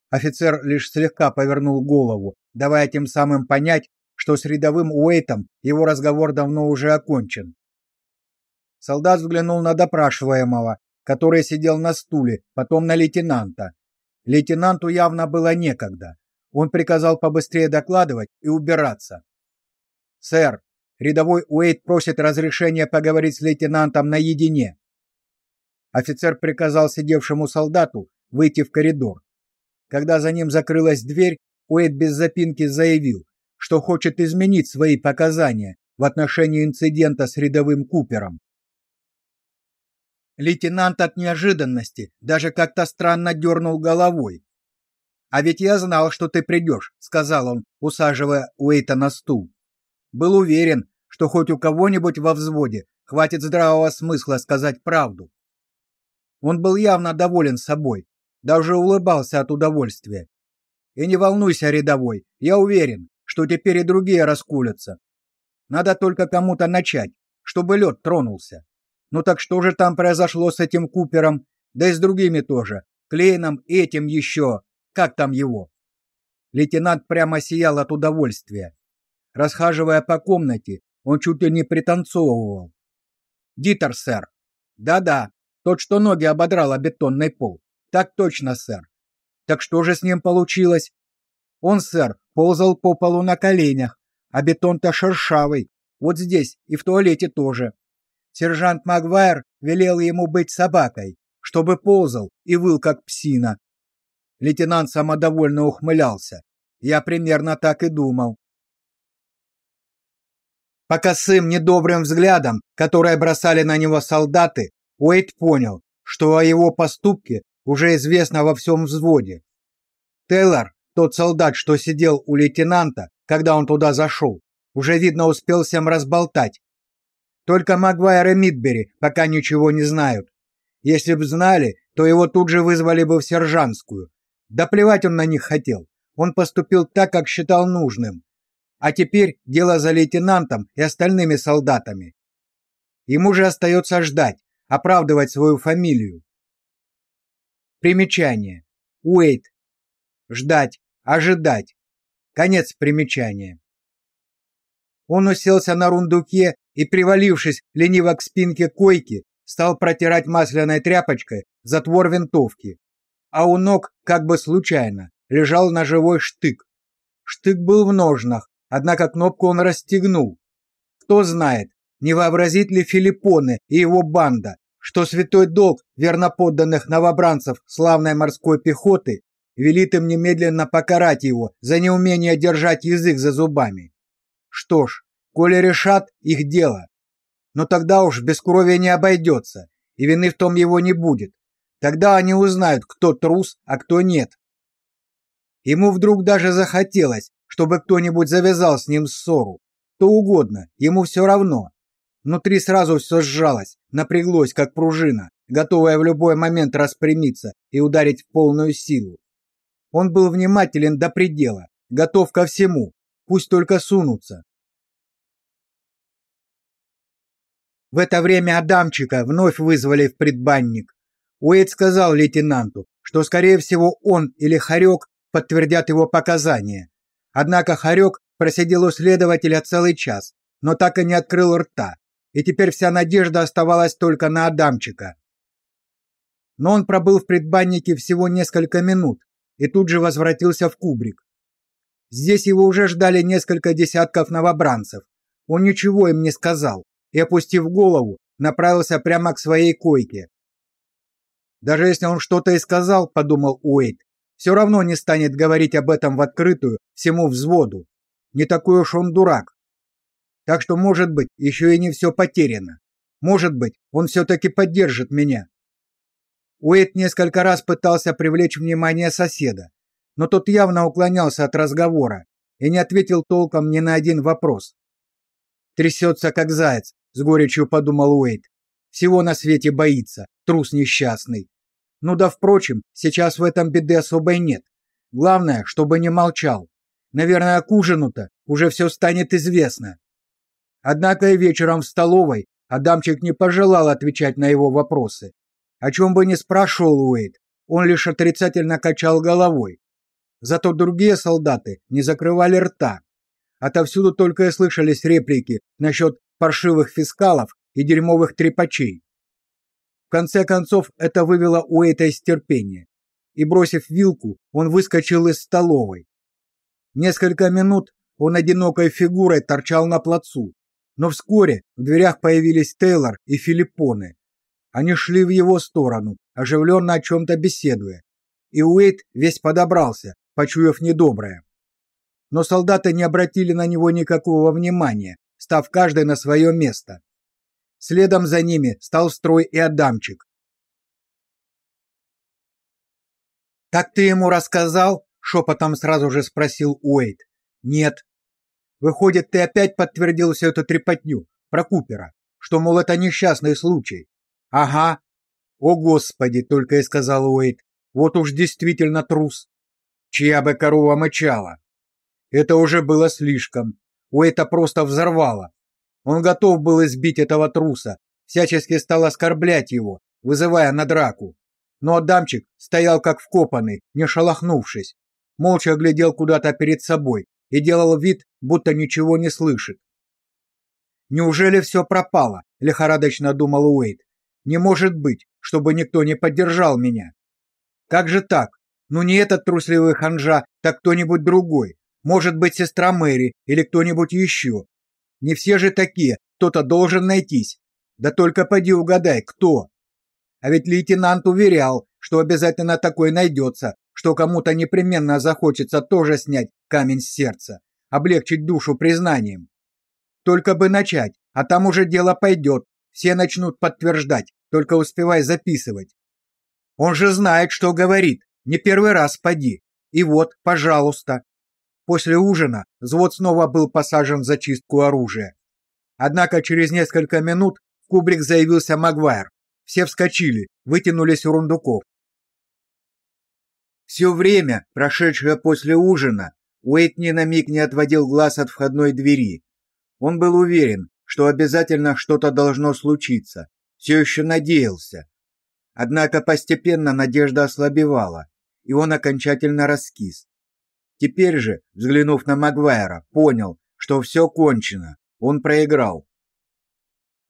Офицер лишь слегка повернул голову, давая тем самым понять, что с рядовым Уэйтом его разговор давно уже окончен. Солдат взглянул на допрашиваемого, который сидел на стуле, потом на лейтенанта. Лейтенанту явно было некогда. Он приказал побыстрее докладывать и убираться. «Сэр, рядовой Уэйт просит разрешения поговорить с лейтенантом наедине». Офицер приказал сидевшему солдату выйти в коридор. Когда за ним закрылась дверь, Уэйт без запинки заявил, что хочет изменить свои показания в отношении инцидента с рядовым Купером. Лейтенант от неожиданности даже как-то странно дернул головой. «А ведь я знал, что ты придешь», — сказал он, усаживая Уэйта на стул. Был уверен, что хоть у кого-нибудь во взводе хватит здравого смысла сказать правду. Он был явно доволен собой, даже улыбался от удовольствия. И не волнуйся, рядовой, я уверен, что теперь и другие раскулятся. Надо только кому-то начать, чтобы лед тронулся. Ну так что же там произошло с этим Купером, да и с другими тоже, Клейном этим еще, как там его? Лейтенант прямо сиял от удовольствия. Расхаживая по комнате, он чуть ли не пританцовывал. Дитер, сэр. Да-да, тот, что ноги ободрал о бетонный пол. Так точно, сэр. Так что же с ним получилось? Он, сэр, ползал по полу на коленях, а бетон-то шершавый. Вот здесь и в туалете тоже. Сержант Магвайр велел ему быть собакой, чтобы ползал и выл как псина. Лейтенант самодовольно ухмылялся. Я примерно так и думал. По косым недобрым взглядам, которые бросали на него солдаты, Уэйт понял, что о его поступке уже известно во всем взводе. Тейлор, тот солдат, что сидел у лейтенанта, когда он туда зашел, уже видно успел всем разболтать. Только Магуайр и Мидбери пока ничего не знают. Если б знали, то его тут же вызвали бы в сержантскую. Да плевать он на них хотел. Он поступил так, как считал нужным. А теперь дело за лейтенантом и остальными солдатами. Ему же остается ждать, оправдывать свою фамилию. Примечание. Уэйт. Ждать, ожидать. Конец примечания. Он уселся на рундуке и, привалившись лениво к спинке койки, стал протирать масляной тряпочкой затвор винтовки. А у ног, как бы случайно, лежал ножевой штык. Штык был в ножнах, однако кнопку он расстегнул. Кто знает, не вообразит ли Филиппоне и его банда, что святой долг верноподданных новобранцев славной морской пехоты велит им немедленно покарать его за неумение держать язык за зубами. Что ж, коли решат, их дело. Но тогда уж без крови не обойдется, и вины в том его не будет. Тогда они узнают, кто трус, а кто нет. Ему вдруг даже захотелось, чтобы кто-нибудь завязал с ним ссору. То угодно, ему все равно. Внутри сразу все сжалось, напряглось, как пружина, готовая в любой момент распрямиться и ударить в полную силу. Он был внимателен до предела, готов ко всему, пусть только сунутся. В это время Адамчика вновь вызвали в предбанник. Уэйд сказал лейтенанту, что, скорее всего, он или Харек подтвердят его показания. Однако Харек просидел у следователя целый час, но так и не открыл рта, и теперь вся надежда оставалась только на Адамчика. Но он пробыл в предбаннике всего несколько минут и тут же возвратился в кубрик. Здесь его уже ждали несколько десятков новобранцев. Он ничего им не сказал и, опустив голову, направился прямо к своей койке. Даже если он что-то и сказал, подумал Уэйт, все равно не станет говорить об этом в открытую всему взводу. Не такой уж он дурак. Так что, может быть, еще и не все потеряно. Может быть, он все-таки поддержит меня. Уэйт несколько раз пытался привлечь внимание соседа, но тот явно уклонялся от разговора и не ответил толком ни на один вопрос. Трясется, как заяц, с горечью подумал Уэйт. Всего на свете боится, трус несчастный. Ну да, впрочем, сейчас в этом беды особой нет. Главное, чтобы не молчал. Наверное, к ужину-то уже все станет известно. Однако и вечером в столовой Адамчик не пожелал отвечать на его вопросы. О чем бы ни спрашивал Уэйд, он лишь отрицательно качал головой. Зато другие солдаты не закрывали рта. Отовсюду только и слышались реплики насчет паршивых фискалов и дерьмовых трепачей. В конце концов, это вывело Уэйта из терпения. И, бросив вилку, он выскочил из столовой. Несколько минут он одинокой фигурой торчал на плацу, но вскоре в дверях появились Тейлор и Филиппоне. Они шли в его сторону, оживленно о чем-то беседуя. И Уэйт весь подобрался, почуяв недоброе. Но солдаты не обратили на него никакого внимания, став каждый на свое место. Следом за ними стал в строй и Адамчик. «Так ты ему рассказал?» — шепотом сразу же спросил Уэйт. «Нет». «Выходит, ты опять подтвердил всю эту трепотню про Купера, что, мол, это несчастный случай?» «Ага». «О, Господи!» — только и сказал Уэйт. «Вот уж действительно трус. Чья бы корова мычала?» Это уже было слишком. Уэйта просто взорвало. Он готов был избить этого труса, всячески стал оскорблять его, вызывая на драку. Но Адамчик стоял как вкопанный, не шелохнувшись, молча глядел куда-то перед собой и делал вид, будто ничего не слышит. Неужели все пропало? лихорадочно думал Уэйд. Не может быть, чтобы никто не поддержал меня. Как же так? Ну не этот трусливый ханжа, так кто-нибудь другой. Может быть, сестра Мэри или кто-нибудь еще. Не все же такие, кто-то должен найтись. Да только поди угадай, кто. А ведь лейтенант уверял, что обязательно такой найдется, что кому-то непременно захочется тоже снять камень с сердца, облегчить душу признанием. Только бы начать, а там уже дело пойдет, все начнут подтверждать, только успевай записывать. Он же знает, что говорит, не первый раз поди. И вот, пожалуйста, После ужина взвод снова был посажен за чистку оружия. Однако через несколько минут в кубрик заявился Магуайр. Все вскочили, вытянулись у рундуков. Все время, прошедшее после ужина, Уэйт ни на миг не отводил глаз от входной двери. Он был уверен, что обязательно что-то должно случиться. все еще надеялся. Однако постепенно надежда ослабевала, и он окончательно раскис. Теперь же, взглянув на Магуайра, понял, что все кончено. Он проиграл.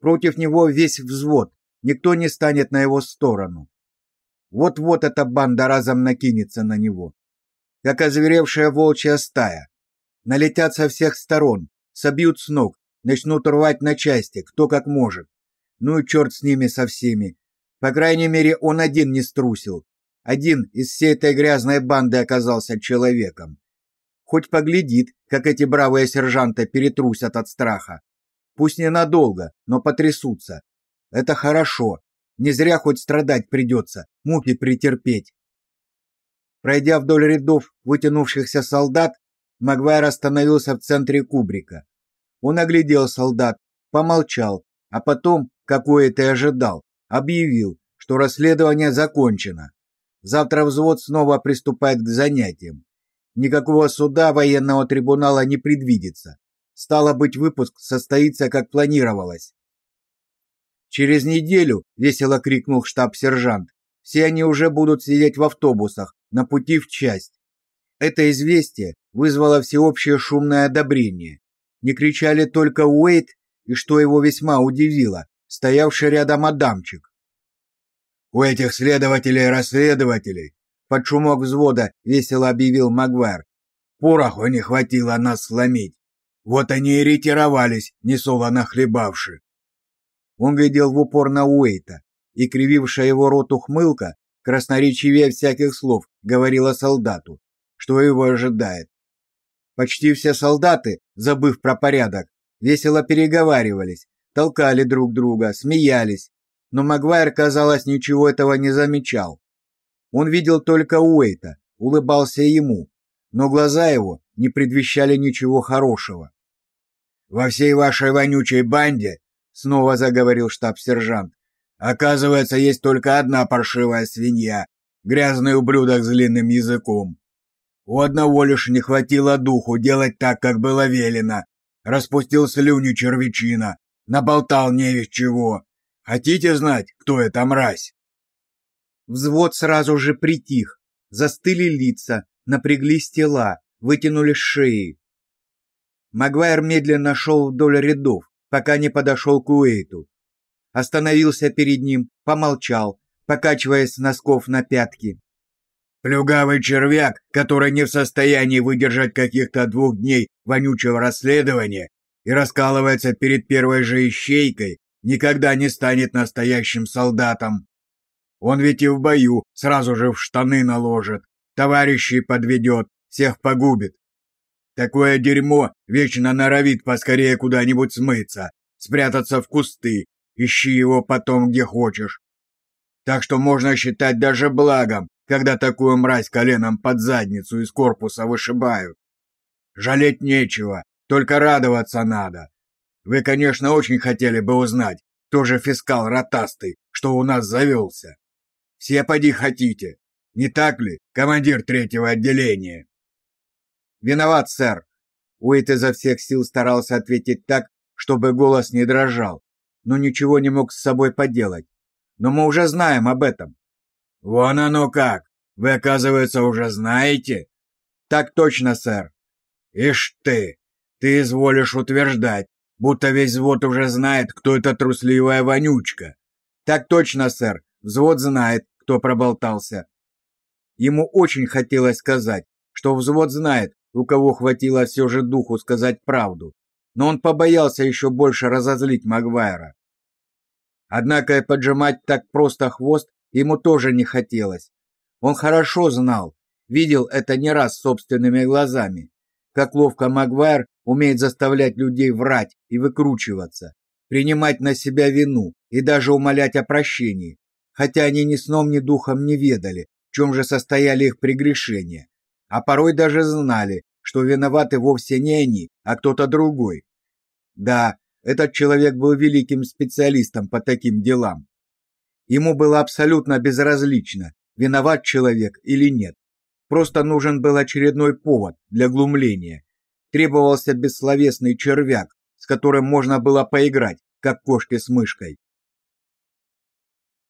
Против него весь взвод, никто не станет на его сторону. Вот-вот эта банда разом накинется на него, как озверевшая волчья стая. Налетят со всех сторон, собьют с ног, начнут рвать на части, кто как может. Ну и черт с ними со всеми. По крайней мере, он один не струсил. Один из всей этой грязной банды оказался человеком. Хоть поглядит, как эти бравые сержанты перетрусят от страха. Пусть ненадолго, но потрясутся. Это хорошо. Не зря хоть страдать придется, муки претерпеть. Пройдя вдоль рядов вытянувшихся солдат, Магуайр остановился в центре кубрика. Он оглядел солдат, помолчал, а потом, какое ты ожидал, объявил, что расследование закончено. Завтра взвод снова приступает к занятиям. Никакого суда военного трибунала не предвидится. Стало быть, выпуск состоится, как планировалось. Через неделю, весело крикнул штаб-сержант, все они уже будут сидеть в автобусах на пути в часть. Это известие вызвало всеобщее шумное одобрение. Не кричали только Уэйт и, что его весьма удивило, стоявший рядом Адамчик. «У этих следователей-расследователей!» Под шумок взвода весело объявил Магвар. «Пороху не хватило нас сломить. Вот они и ретировались, несолоно хлебавши». Он глядел в упор на Уэйта, и кривившая его рот ухмылка, красноречивее всяких слов, говорила солдату, что его ожидает. Почти все солдаты, забыв про порядок, весело переговаривались, толкали друг друга, смеялись, но Магуайр, казалось, ничего этого не замечал. Он видел только Уэйта, улыбался ему, но глаза его не предвещали ничего хорошего. «Во всей вашей вонючей банде», — снова заговорил штаб-сержант, «оказывается, есть только одна паршивая свинья, грязный ублюдок с длинным языком. У одного лишь не хватило духу делать так, как было велено. Распустил слюни червячина, наболтал не весь чего. Хотите знать, кто эта мразь?» Взвод сразу же притих, застыли лица, напряглись тела, вытянули шеи. Магуайр медленно шел вдоль рядов, пока не подошел к Уэйту. Остановился перед ним, помолчал, покачиваясь с носков на пятки. Плюгавый червяк, который не в состоянии выдержать каких-то двух дней вонючего расследования и раскалывается перед первой же ищейкой, никогда не станет настоящим солдатом. Он ведь и в бою сразу же в штаны наложит, товарищей подведет, всех погубит. Такое дерьмо вечно норовит поскорее куда-нибудь смыться, спрятаться в кусты, ищи его потом где хочешь. Так что можно считать даже благом, когда такую мразь коленом под задницу из корпуса вышибают. Жалеть нечего, только радоваться надо. Вы, конечно, очень хотели бы узнать, кто же фискал ротастый, что у нас завелся. Все поди хотите, не так ли, командир третьего отделения? Виноват, сэр. Уэйт изо всех сил старался ответить так, чтобы голос не дрожал, но ничего не мог с собой поделать. Но мы уже знаем об этом. Вон оно как. Вы, оказывается, уже знаете? Так точно, сэр. Ишь ты, ты изволишь утверждать, будто весь взвод уже знает, кто эта трусливая вонючка. Так точно, сэр. Взвод знает, кто проболтался. Ему очень хотелось сказать, что взвод знает, у кого хватило все же духу сказать правду, но он побоялся еще больше разозлить Магвайра. Однако поджимать так просто хвост ему тоже не хотелось. Он хорошо знал, видел это не раз собственными глазами, как ловко Магвайр умеет заставлять людей врать и выкручиваться, принимать на себя вину и даже умолять о прощении, хотя они ни сном, ни духом не ведали, в чем же состояли их прегрешения, а порой даже знали, что виноваты вовсе не они, а кто-то другой. Да, этот человек был великим специалистом по таким делам. Ему было абсолютно безразлично, виноват человек или нет. Просто нужен был очередной повод для глумления. Требовался бессловесный червяк, с которым можно было поиграть, как кошки с мышкой.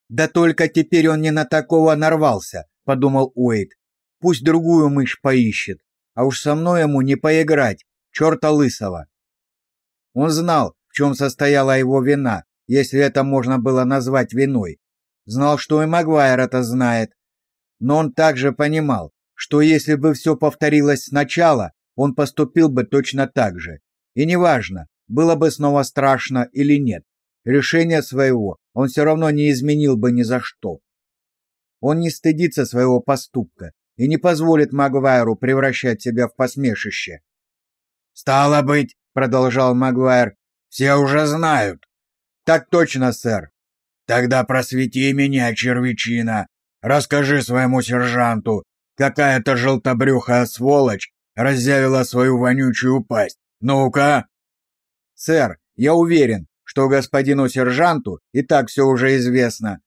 Да только теперь он не на такого нарвался, подумал Уэйд. Пусть другую мышь поищет, а уж со мной ему не поиграть, черта лысого. Он знал, в чем состояла его вина, если это можно было назвать виной. Знал, что и Магуайр это знает. Но он также понимал, что если бы все повторилось сначала, он поступил бы точно так же. И неважно, было бы снова страшно или нет. Решение своего он все равно не изменил бы ни за что. Он не стыдится своего поступка и не позволит Магуайру превращать себя в посмешище. «Стало быть», — продолжал Магуайр, — «все уже знают, так точно, сэр. Тогда просвети меня, червячина. Расскажи своему сержанту, какая-то желтобрюхая сволочь разъявила свою вонючую пасть. Ну-ка. Сэр, я уверен, что господину сержанту и так все уже известно.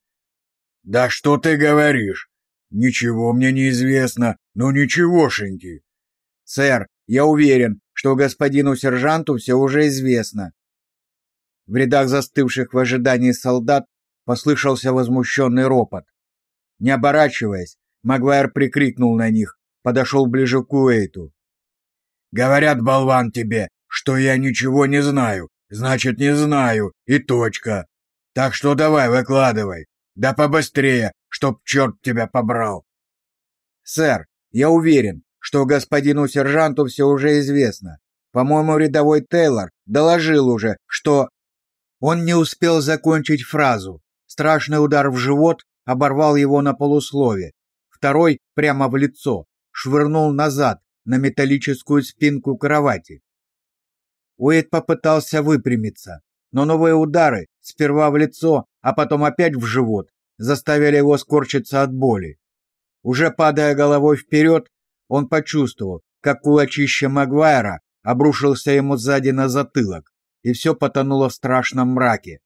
Да что ты говоришь? Ничего мне не известно, ну ничегошеньки. Сэр, я уверен, что господину сержанту все уже известно. В рядах застывших в ожидании солдат послышался возмущенный ропот. Не оборачиваясь, Магуайр прикрикнул на них, подошел ближе к Уэйту. «Говорят, болван, тебе, что я ничего не знаю. Значит, не знаю, и точка. Так что давай, выкладывай. Да побыстрее, чтоб черт тебя побрал». «Сэр, я уверен, что господину сержанту все уже известно. По-моему, рядовой Тейлор доложил уже, что он не успел закончить фразу. Страшный удар в живот оборвал его на полуслове. Второй прямо в лицо, швырнул назад на металлическую спинку кровати. Уэйд попытался выпрямиться, но новые удары, сперва в лицо, а потом опять в живот, заставили его скорчиться от боли. Уже падая головой вперед, он почувствовал, как кулачище Магуайра обрушился ему сзади на затылок и все потонуло в страшном мраке.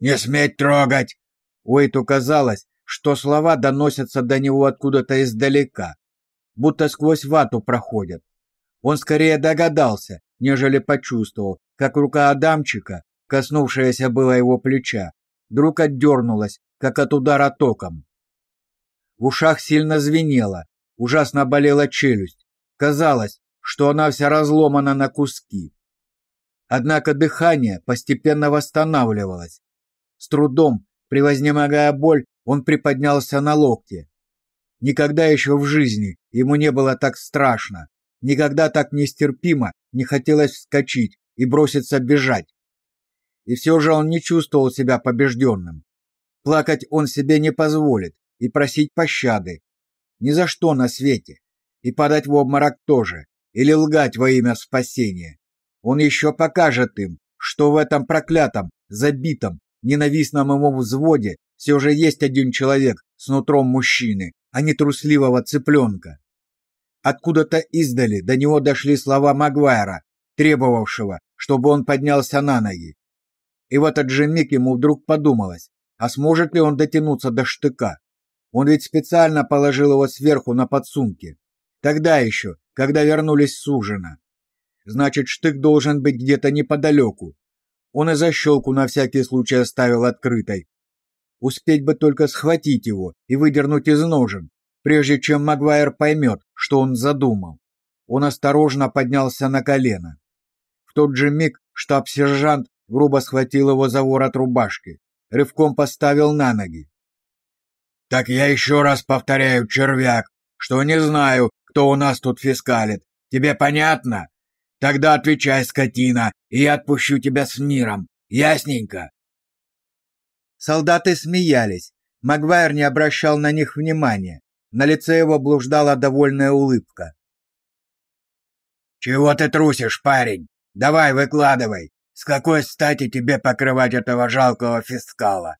«Не сметь трогать!» Уэйту казалось, что слова доносятся до него откуда-то издалека, будто сквозь вату проходят. Он скорее догадался, нежели почувствовал, как рука Адамчика, коснувшаяся было его плеча, вдруг отдернулась, как от удара током. В ушах сильно звенело, ужасно болела челюсть. Казалось, что она вся разломана на куски. Однако дыхание постепенно восстанавливалось. С трудом, превознемогая боль, он приподнялся на локте. Никогда еще в жизни ему не было так страшно, никогда так нестерпимо не хотелось вскочить и броситься бежать. И все же он не чувствовал себя побежденным. Плакать он себе не позволит и просить пощады. Ни за что на свете. И падать в обморок тоже. Или лгать во имя спасения. Он еще покажет им, что в этом проклятом, забитом, ненавистном ему взводе все же есть один человек с нутром мужчины, а не трусливого цыпленка. Откуда-то издали до него дошли слова Магуайра, требовавшего, чтобы он поднялся на ноги. И в этот же миг ему вдруг подумалось, а сможет ли он дотянуться до штыка? Он ведь специально положил его сверху на подсумки. Тогда еще, когда вернулись с ужина. Значит, штык должен быть где-то неподалеку. Он и защелку на всякий случай оставил открытой. Успеть бы только схватить его и выдернуть из ножен, прежде чем Магуайр поймет, что он задумал. Он осторожно поднялся на колено. В тот же миг штаб-сержант грубо схватил его за ворот рубашки, рывком поставил на ноги. «Так я еще раз повторяю, червяк, что не знаю, кто у нас тут фискалит. Тебе понятно?» Тогда отвечай, скотина, и я отпущу тебя с миром. Ясненько. Солдаты смеялись. Магуайр не обращал на них внимания. На лице его блуждала довольная улыбка. Чего ты трусишь, парень? Давай, выкладывай. С какой стати тебе покрывать этого жалкого фискала?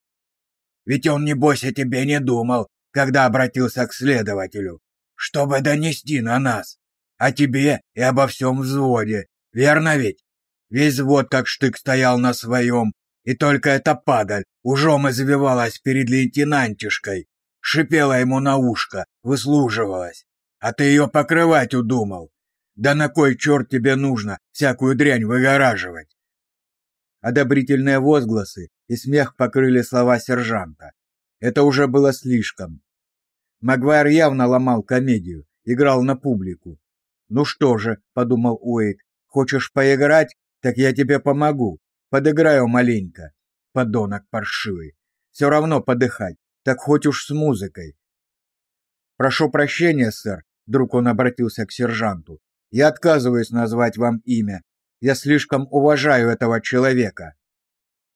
Ведь он небось о тебе не думал, когда обратился к следователю, чтобы донести на нас о тебе и обо всем взводе. Верно ведь? Весь взвод как штык стоял на своем, и только эта падаль ужом извивалась перед лейтенантишкой, шипела ему на ушко, выслуживалась. А ты ее покрывать удумал. Да на кой черт тебе нужно всякую дрянь выгораживать? Одобрительные возгласы и смех покрыли слова сержанта. Это уже было слишком. Магуайр явно ломал комедию, играл на публику. «Ну что же», — подумал Уэйт, — «хочешь поиграть? Так я тебе помогу. Подыграю маленько. Подонок паршивый. Все равно подыхать, так хоть уж с музыкой». «Прошу прощения, сэр», — вдруг он обратился к сержанту. «Я отказываюсь назвать вам имя. Я слишком уважаю этого человека».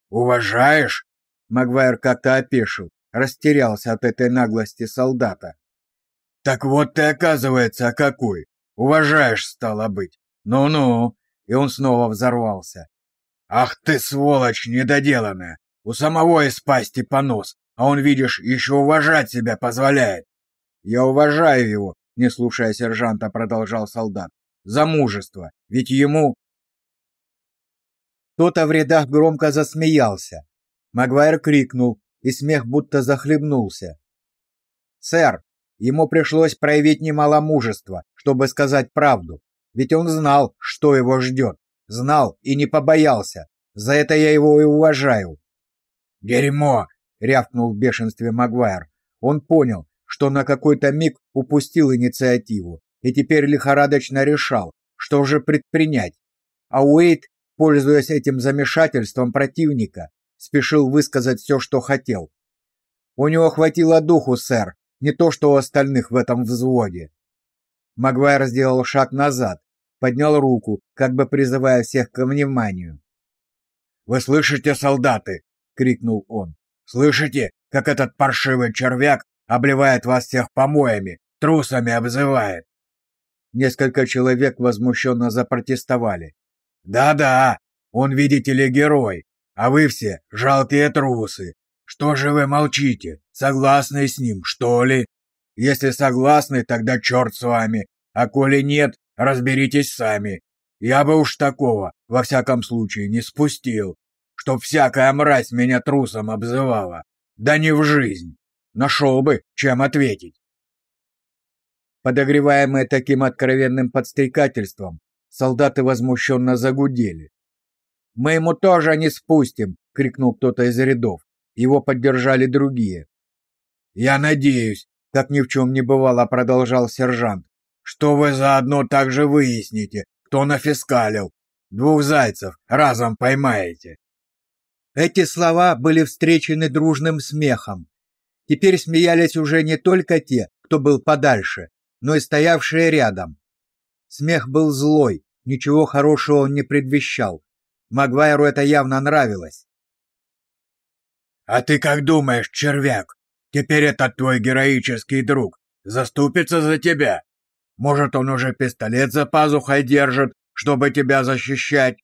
«Уважаешь?» Магуайр как-то опешил, растерялся от этой наглости солдата. «Так вот ты, оказывается, какой! Уважаешь, стало быть! Ну-ну!» И он снова взорвался. «Ах ты, сволочь недоделанная! У самого из пасти понос, а он, видишь, еще уважать себя позволяет!» «Я уважаю его», — не слушая сержанта, продолжал солдат. «За мужество! Ведь ему...» Кто-то в рядах громко засмеялся. Магуайр крикнул, и смех будто захлебнулся. «Сэр, ему пришлось проявить немало мужества, чтобы сказать правду, ведь он знал, что его ждет, знал и не побоялся. За это я его и уважаю». «Дерьмо!» — рявкнул в бешенстве Магуайр. Он понял, что на какой-то миг упустил инициативу и теперь лихорадочно решал, что же предпринять. А Уэйт пользуясь этим замешательством противника, спешил высказать все, что хотел. У него хватило духу, сэр, не то что у остальных в этом взводе. Магуайр сделал шаг назад, поднял руку, как бы призывая всех к вниманию. «Вы слышите, солдаты?» — крикнул он. «Слышите, как этот паршивый червяк обливает вас всех помоями, трусами обзывает?» Несколько человек возмущенно запротестовали. Да-да, он, видите ли, герой, а вы все жалкие трусы. Что же вы молчите? Согласны с ним, что ли? Если согласны, тогда черт с вами, а коли нет, разберитесь сами. Я бы уж такого, во всяком случае, не спустил, чтоб всякая мразь меня трусом обзывала. Да не в жизнь. Нашел бы, чем ответить. Подогреваемые таким откровенным подстрекательством, Солдаты возмущенно загудели. «Мы ему тоже не спустим!» — крикнул кто-то из рядов. Его поддержали другие. «Я надеюсь», — как ни в чем не бывало, продолжал сержант, «что вы заодно также выясните, кто нафискалил. Двух зайцев разом поймаете». Эти слова были встречены дружным смехом. Теперь смеялись уже не только те, кто был подальше, но и стоявшие рядом. Смех был злой, ничего хорошего он не предвещал. Магуайру это явно нравилось. «А ты как думаешь, червяк, теперь этот твой героический друг заступится за тебя? Может, он уже пистолет за пазухой держит, чтобы тебя защищать?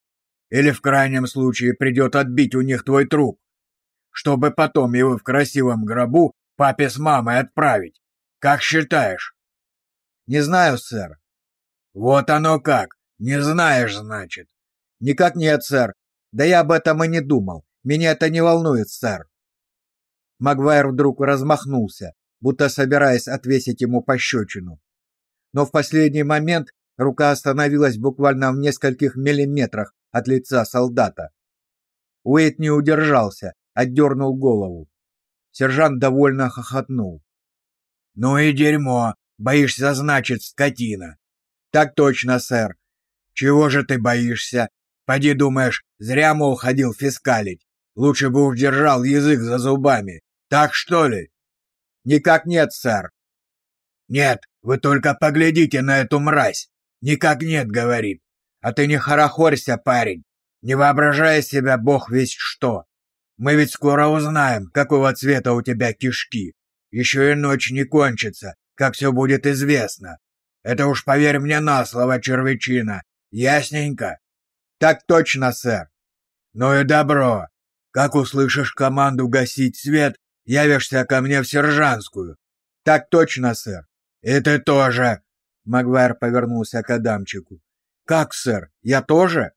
Или в крайнем случае придет отбить у них твой труп, чтобы потом его в красивом гробу папе с мамой отправить? Как считаешь?» «Не знаю, сэр». «Вот оно как! Не знаешь, значит? Никак нет, сэр. Да я об этом и не думал. Меня это не волнует, сэр. Магуайр вдруг размахнулся, будто собираясь отвесить ему пощечину. Но в последний момент рука остановилась буквально в нескольких миллиметрах от лица солдата. Уэйт не удержался, отдернул голову. Сержант довольно хохотнул. «Ну и дерьмо! Боишься, значит, скотина!» «Так точно, сэр. Чего же ты боишься? Поди думаешь, зря, мол, ходил фискалить. Лучше бы уж держал язык за зубами. Так что ли? Никак нет, сэр. Нет, вы только поглядите на эту мразь. Никак нет, говорит. А ты не хорохорься, парень. Не воображай себя бог весь что. Мы ведь скоро узнаем, какого цвета у тебя кишки. Еще и ночь не кончится, как все будет известно. Это уж поверь мне на слово, червячина. Ясненько? Так точно, сэр. Ну и добро. Как услышишь команду гасить свет, явишься ко мне в сержантскую. Так точно, сэр. И ты тоже. Магуайр повернулся к Адамчику. Как, сэр? Я тоже?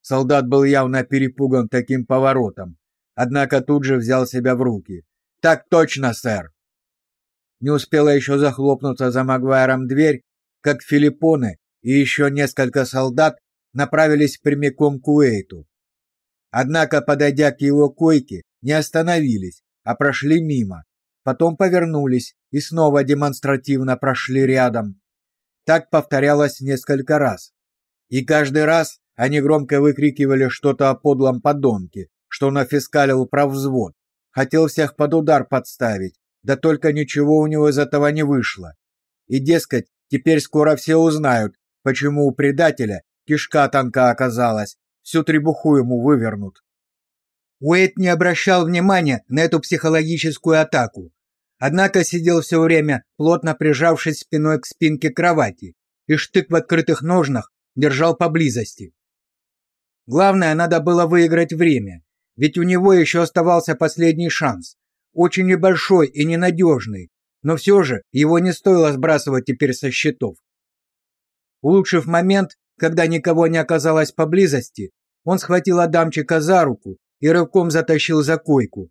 Солдат был явно перепуган таким поворотом, однако тут же взял себя в руки. Так точно, сэр. Не успела еще захлопнуться за Магуайром дверь, как Филиппоны и еще несколько солдат направились прямиком к Уэйту. Однако, подойдя к его койке, не остановились, а прошли мимо. Потом повернулись и снова демонстративно прошли рядом. Так повторялось несколько раз. И каждый раз они громко выкрикивали что-то о подлом подонке, что нафискалил праввзвод. Хотел всех под удар подставить, да только ничего у него из этого не вышло. И, дескать, теперь скоро все узнают, почему у предателя кишка тонка оказалась, всю требуху ему вывернут. Уэйт не обращал внимания на эту психологическую атаку. Однако сидел все время, плотно прижавшись спиной к спинке кровати, и штык в открытых ножнах держал поблизости. Главное, надо было выиграть время, ведь у него еще оставался последний шанс. Очень небольшой и ненадежный, но все же его не стоило сбрасывать теперь со счетов. Улучшив момент, когда никого не оказалось поблизости, он схватил Адамчика за руку и рывком затащил за койку.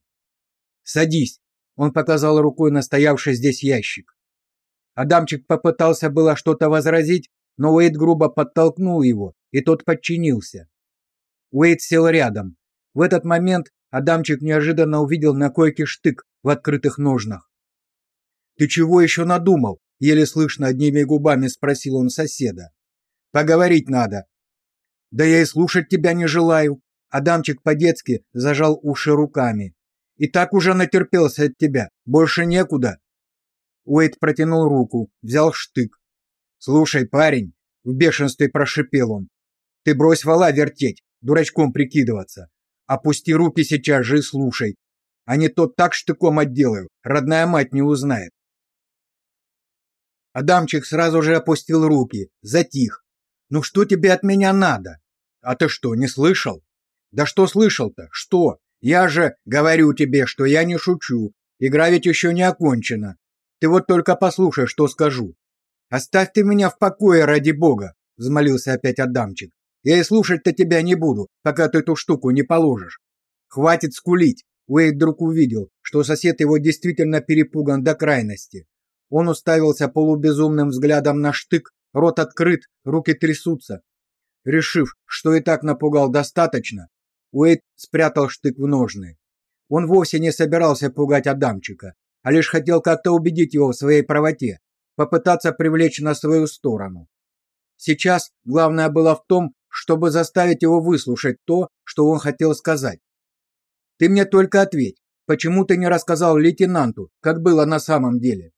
«Садись», — он показал рукой на стоявший здесь ящик. Адамчик попытался было что-то возразить, но Уэйд грубо подтолкнул его, и тот подчинился. Уэйд сел рядом. В этот момент Адамчик неожиданно увидел на койке штык в открытых ножнах. «Ты чего еще надумал?» — еле слышно одними губами спросил он соседа. «Поговорить надо». «Да я и слушать тебя не желаю». Адамчик по-детски зажал уши руками. «И так уже натерпелся от тебя. Больше некуда». Уэйд протянул руку, взял штык. «Слушай, парень», — в бешенстве прошипел он, — «ты брось вала вертеть дурачком прикидываться. Опусти руки сейчас же и слушай. А не то так штыком отделаю, родная мать не узнает. Адамчик сразу же опустил руки, затих. «Ну что тебе от меня надо?» «А ты что, не слышал?» «Да что слышал-то? Что? Я же говорю тебе, что я не шучу. Игра ведь еще не окончена. Ты вот только послушай, что скажу». «Оставь ты меня в покое, ради бога!» — взмолился опять Адамчик. Я и слушать-то тебя не буду, пока ты эту штуку не положишь. Хватит скулить. Уэйд вдруг увидел, что сосед его действительно перепуган до крайности. Он уставился полубезумным взглядом на штык, рот открыт, руки трясутся. Решив, что и так напугал достаточно, Уэйд спрятал штык в ножны. Он вовсе не собирался пугать Адамчика, а лишь хотел как-то убедить его в своей правоте, попытаться привлечь на свою сторону. Сейчас главное было в том, чтобы заставить его выслушать то, что он хотел сказать. Ты мне только ответь, почему ты не рассказал лейтенанту, как было на самом деле?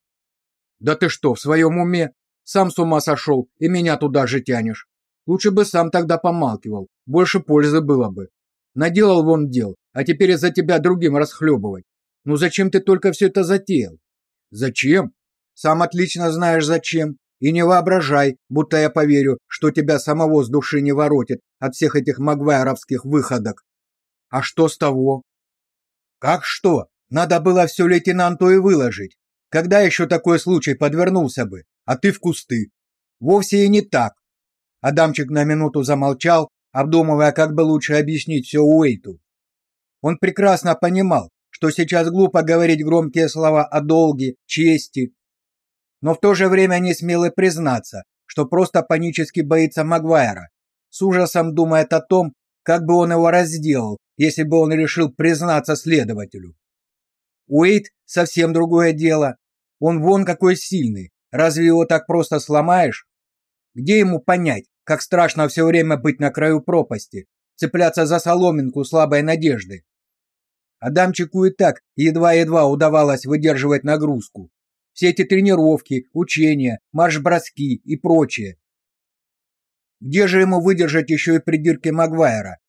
Да ты что, в своем уме? Сам с ума сошел и меня туда же тянешь. Лучше бы сам тогда помалкивал, больше пользы было бы. Наделал вон дел, а теперь из-за тебя другим расхлебывать. Ну зачем ты только все это затеял? Зачем? Сам отлично знаешь зачем. И не воображай, будто я поверю, что тебя самого с души не воротит от всех этих магвайровских выходок. А что с того? Как что? Надо было все лейтенанту и выложить. Когда еще такой случай подвернулся бы? А ты в кусты. Вовсе и не так. Адамчик на минуту замолчал, обдумывая, как бы лучше объяснить все Уэйту. Он прекрасно понимал, что сейчас глупо говорить громкие слова о долге, чести, но в то же время не смел и признаться, что просто панически боится Магуайра, с ужасом думает о том, как бы он его разделал, если бы он решил признаться следователю. Уэйт совсем другое дело. Он вон какой сильный. Разве его так просто сломаешь? Где ему понять, как страшно все время быть на краю пропасти, цепляться за соломинку слабой надежды? Адамчику и так едва-едва удавалось выдерживать нагрузку все эти тренировки, учения, марш-броски и прочее. Где же ему выдержать еще и придирки Магуайра?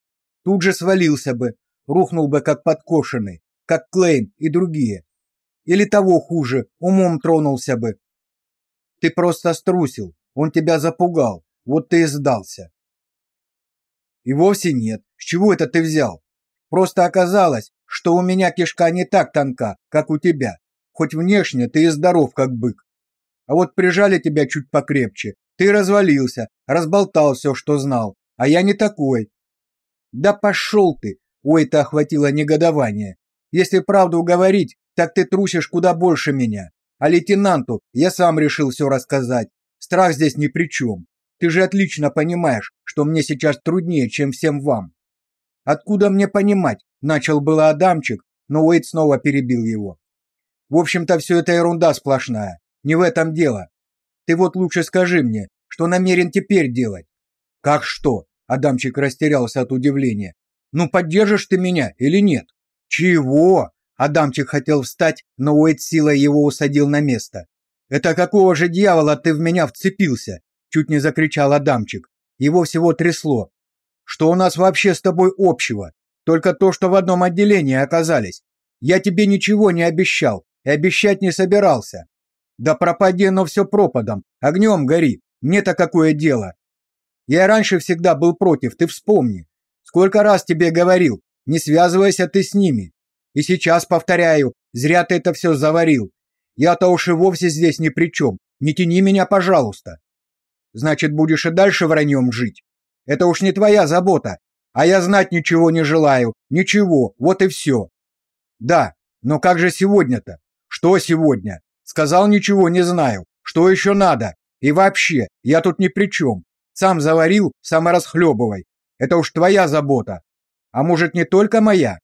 Тут же свалился бы, рухнул бы как подкошенный, как Клейн и другие. Или того хуже, умом тронулся бы. Ты просто струсил, он тебя запугал, вот ты и сдался. И вовсе нет. С чего это ты взял? Просто оказалось, что у меня кишка не так тонка, как у тебя. Хоть внешне ты и здоров, как бык. А вот прижали тебя чуть покрепче, ты развалился, разболтал все, что знал. А я не такой. Да пошел ты! Ой-то охватило негодование. Если правду говорить, так ты трусишь куда больше меня. А лейтенанту я сам решил все рассказать. Страх здесь ни при чем. Ты же отлично понимаешь, что мне сейчас труднее, чем всем вам. Откуда мне понимать? Начал было Адамчик, но Уэйд снова перебил его. В общем-то, все это ерунда сплошная. Не в этом дело. Ты вот лучше скажи мне, что намерен теперь делать? Как что? Адамчик растерялся от удивления. Ну, поддержишь ты меня или нет? Чего? Адамчик хотел встать, но Уэйд силой его усадил на место. Это какого же дьявола ты в меня вцепился? Чуть не закричал Адамчик. Его всего трясло. Что у нас вообще с тобой общего? Только то, что в одном отделении оказались. Я тебе ничего не обещал и обещать не собирался. Да пропади но все пропадом, огнем гори. Мне-то какое дело? Я раньше всегда был против, ты вспомни. Сколько раз тебе говорил, не связывайся ты с ними. И сейчас повторяю, зря ты это все заварил. Я-то уж и вовсе здесь ни при чем. Не тяни меня, пожалуйста. Значит, будешь и дальше враньем жить. Это уж не твоя забота. А я знать ничего не желаю. Ничего, вот и все. Да, но как же сегодня-то? Что сегодня? Сказал ничего не знаю. Что еще надо? И вообще, я тут ни при чем. Сам заварил, сам расхлебывай. Это уж твоя забота. А может, не только моя?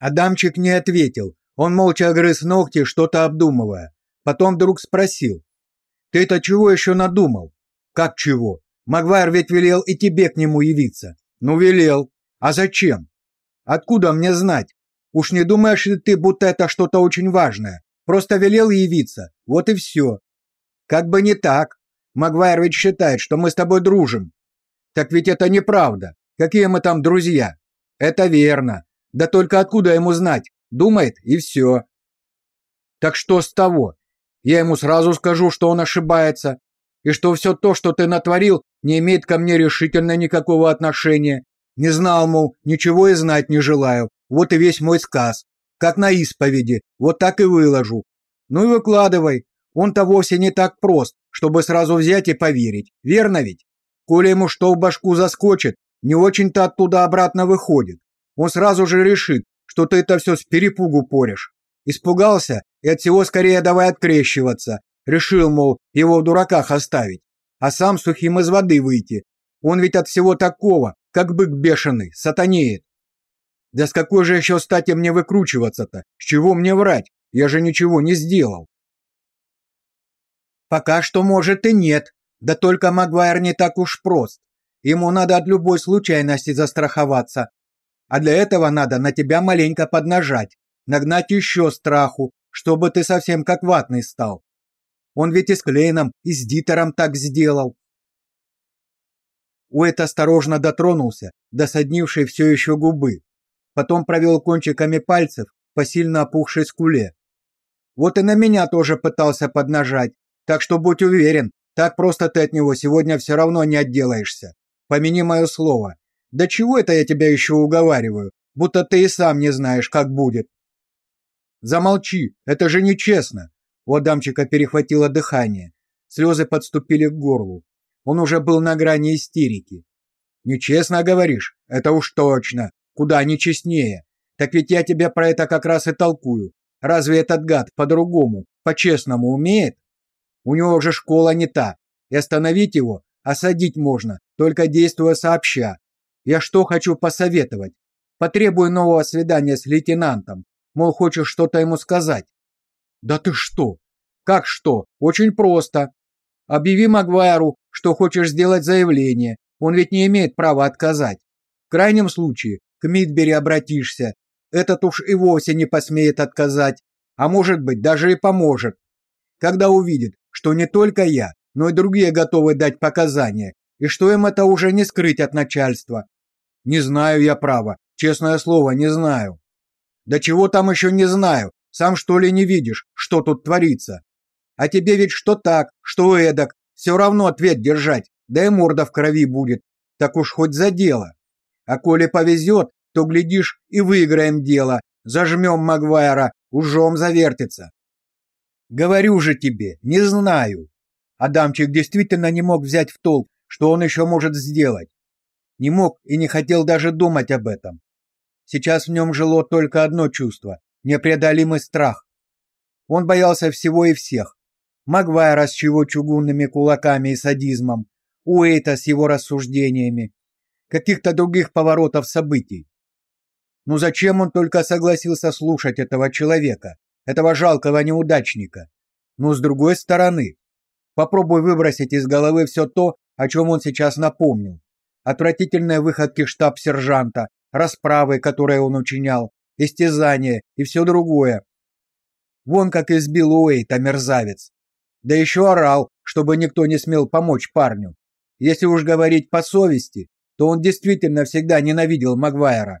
Адамчик не ответил. Он молча грыз ногти, что-то обдумывая. Потом вдруг спросил. «Ты это чего еще надумал?» «Как чего? Магвайр ведь велел и тебе к нему явиться». «Ну, велел. А зачем?» «Откуда мне знать? Уж не думаешь ли ты, будто это что-то очень важное? Просто велел явиться. Вот и все». «Как бы не так. Магвайр ведь считает, что мы с тобой дружим». «Так ведь это неправда. Какие мы там друзья?» «Это верно. Да только откуда ему знать? Думает и все». «Так что с того? Я ему сразу скажу, что он ошибается, и что все то, что ты натворил, не имеет ко мне решительно никакого отношения. Не знал, мол, ничего и знать не желаю. Вот и весь мой сказ. Как на исповеди, вот так и выложу. Ну и выкладывай. Он-то вовсе не так прост, чтобы сразу взять и поверить. Верно ведь? Коли ему что в башку заскочит, не очень-то оттуда обратно выходит. Он сразу же решит, что ты это все с перепугу порешь. Испугался и от всего скорее давай открещиваться. Решил, мол, его в дураках оставить, а сам сухим из воды выйти. Он ведь от всего такого, как бык бешеный, сатанеет. Да с какой же еще стати мне выкручиваться-то? С чего мне врать? Я же ничего не сделал. Пока что, может, и нет. Да только Магуайр не так уж прост. Ему надо от любой случайности застраховаться. А для этого надо на тебя маленько поднажать, нагнать еще страху, чтобы ты совсем как ватный стал. Он ведь и с Клейном, и с Дитером так сделал. Уэйт осторожно дотронулся до соднившей все еще губы. Потом провел кончиками пальцев по сильно опухшей скуле. Вот и на меня тоже пытался поднажать, так что будь уверен, так просто ты от него сегодня все равно не отделаешься. Помяни мое слово. Да чего это я тебя еще уговариваю, будто ты и сам не знаешь, как будет. Замолчи, это же нечестно. У Адамчика перехватило дыхание. Слезы подступили к горлу. Он уже был на грани истерики. Нечестно говоришь? Это уж точно. Куда нечестнее. Так ведь я тебе про это как раз и толкую. Разве этот гад по-другому, по-честному умеет? У него же школа не та. И остановить его, осадить можно, только действуя сообща. Я что хочу посоветовать? Потребую нового свидания с лейтенантом. Мол, хочешь что-то ему сказать. Да ты что? Как что? Очень просто. Объяви Магуайру, что хочешь сделать заявление. Он ведь не имеет права отказать. В крайнем случае, к Мидбери обратишься. Этот уж и вовсе не посмеет отказать, а может быть, даже и поможет. Когда увидит, что не только я, но и другие готовы дать показания, и что им это уже не скрыть от начальства. Не знаю я права, честное слово, не знаю. Да чего там еще не знаю, сам что ли не видишь, что тут творится? А тебе ведь что так, что эдак, все равно ответ держать, да и морда в крови будет. Так уж хоть за дело. А коли повезет, то, глядишь, и выиграем дело, зажмем Магуайра, ужом завертится. Говорю же тебе, не знаю. Адамчик действительно не мог взять в толк, что он еще может сделать. Не мог и не хотел даже думать об этом. Сейчас в нем жило только одно чувство непреодолимый страх. Он боялся всего и всех. Магвайра с его чугунными кулаками и садизмом, Уэйта с его рассуждениями, каких-то других поворотов событий. Ну зачем он только согласился слушать этого человека, этого жалкого неудачника? Но с другой стороны, попробуй выбросить из головы все то, о чем он сейчас напомнил. Отвратительные выходки штаб-сержанта, расправы, которые он учинял, истязания и все другое. Вон как избил Уэйта мерзавец. Да еще орал, чтобы никто не смел помочь парню. Если уж говорить по совести, то он действительно всегда ненавидел Магуайра.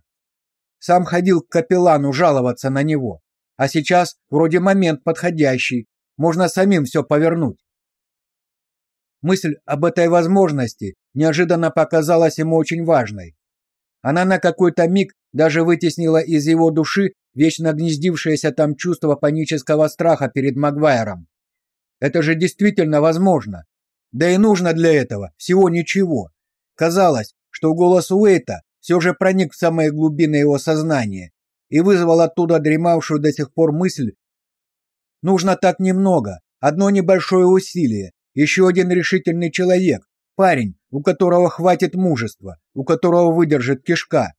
Сам ходил к капеллану жаловаться на него. А сейчас вроде момент подходящий, можно самим все повернуть. Мысль об этой возможности неожиданно показалась ему очень важной. Она на какой-то миг даже вытеснила из его души вечно гнездившееся там чувство панического страха перед Магуайром. Это же действительно возможно. Да и нужно для этого всего ничего. Казалось, что голос Уэйта все же проник в самые глубины его сознания и вызвал оттуда дремавшую до сих пор мысль Нужно так немного, одно небольшое усилие, еще один решительный человек, парень, у которого хватит мужества, у которого выдержит кишка.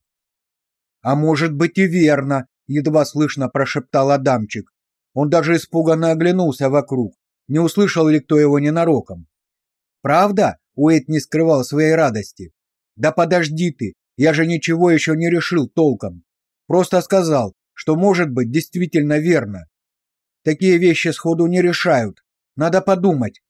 А может быть и верно, едва слышно прошептал Адамчик. Он даже испуганно оглянулся вокруг, не услышал ли кто его ненароком. Правда? Уэйт не скрывал своей радости. Да подожди ты, я же ничего еще не решил толком. Просто сказал, что может быть действительно верно. Такие вещи сходу не решают. Надо подумать.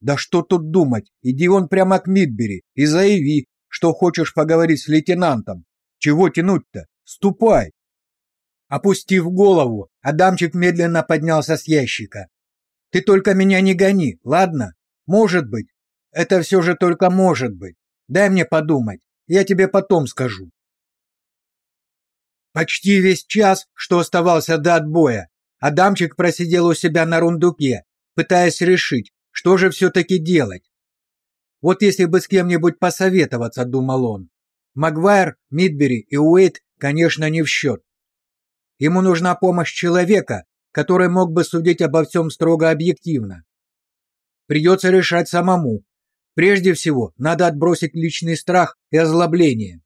Да что тут думать? Иди он прямо к Мидбери и заяви, что хочешь поговорить с лейтенантом. Чего тянуть-то? Ступай. Опустив голову, Адамчик медленно поднялся с ящика. Ты только меня не гони, ладно? Может быть. Это все же только может быть. Дай мне подумать. Я тебе потом скажу. Почти весь час, что оставался до отбоя, Адамчик просидел у себя на рундуке, пытаясь решить, что же все-таки делать. Вот если бы с кем-нибудь посоветоваться, думал он. Магуайр, Мидбери и Уэйт, конечно, не в счет. Ему нужна помощь человека, который мог бы судить обо всем строго объективно. Придется решать самому. Прежде всего, надо отбросить личный страх и озлобление.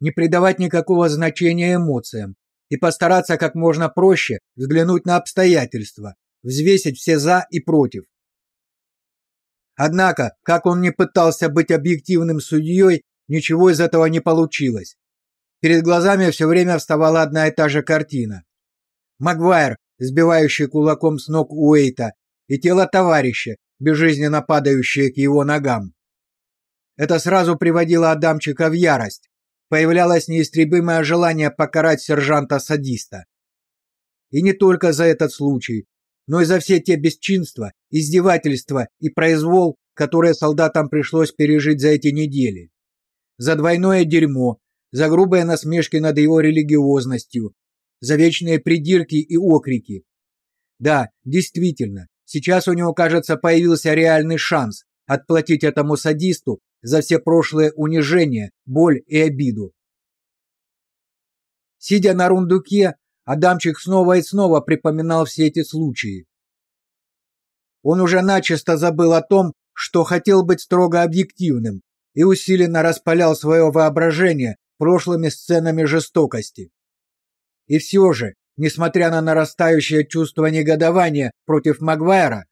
Не придавать никакого значения эмоциям, и постараться как можно проще взглянуть на обстоятельства, взвесить все за и против. Однако, как он не пытался быть объективным судьей, ничего из этого не получилось. Перед глазами все время вставала одна и та же картина. Магуайр, сбивающий кулаком с ног Уэйта, и тело товарища, безжизненно падающее к его ногам. Это сразу приводило Адамчика в ярость появлялось неистребимое желание покарать сержанта-садиста. И не только за этот случай, но и за все те бесчинства, издевательства и произвол, которые солдатам пришлось пережить за эти недели. За двойное дерьмо, за грубые насмешки над его религиозностью, за вечные придирки и окрики. Да, действительно, сейчас у него, кажется, появился реальный шанс отплатить этому садисту за все прошлые унижения, боль и обиду. Сидя на рундуке, Адамчик снова и снова припоминал все эти случаи. Он уже начисто забыл о том, что хотел быть строго объективным и усиленно распалял свое воображение прошлыми сценами жестокости. И все же, несмотря на нарастающее чувство негодования против Магуайра,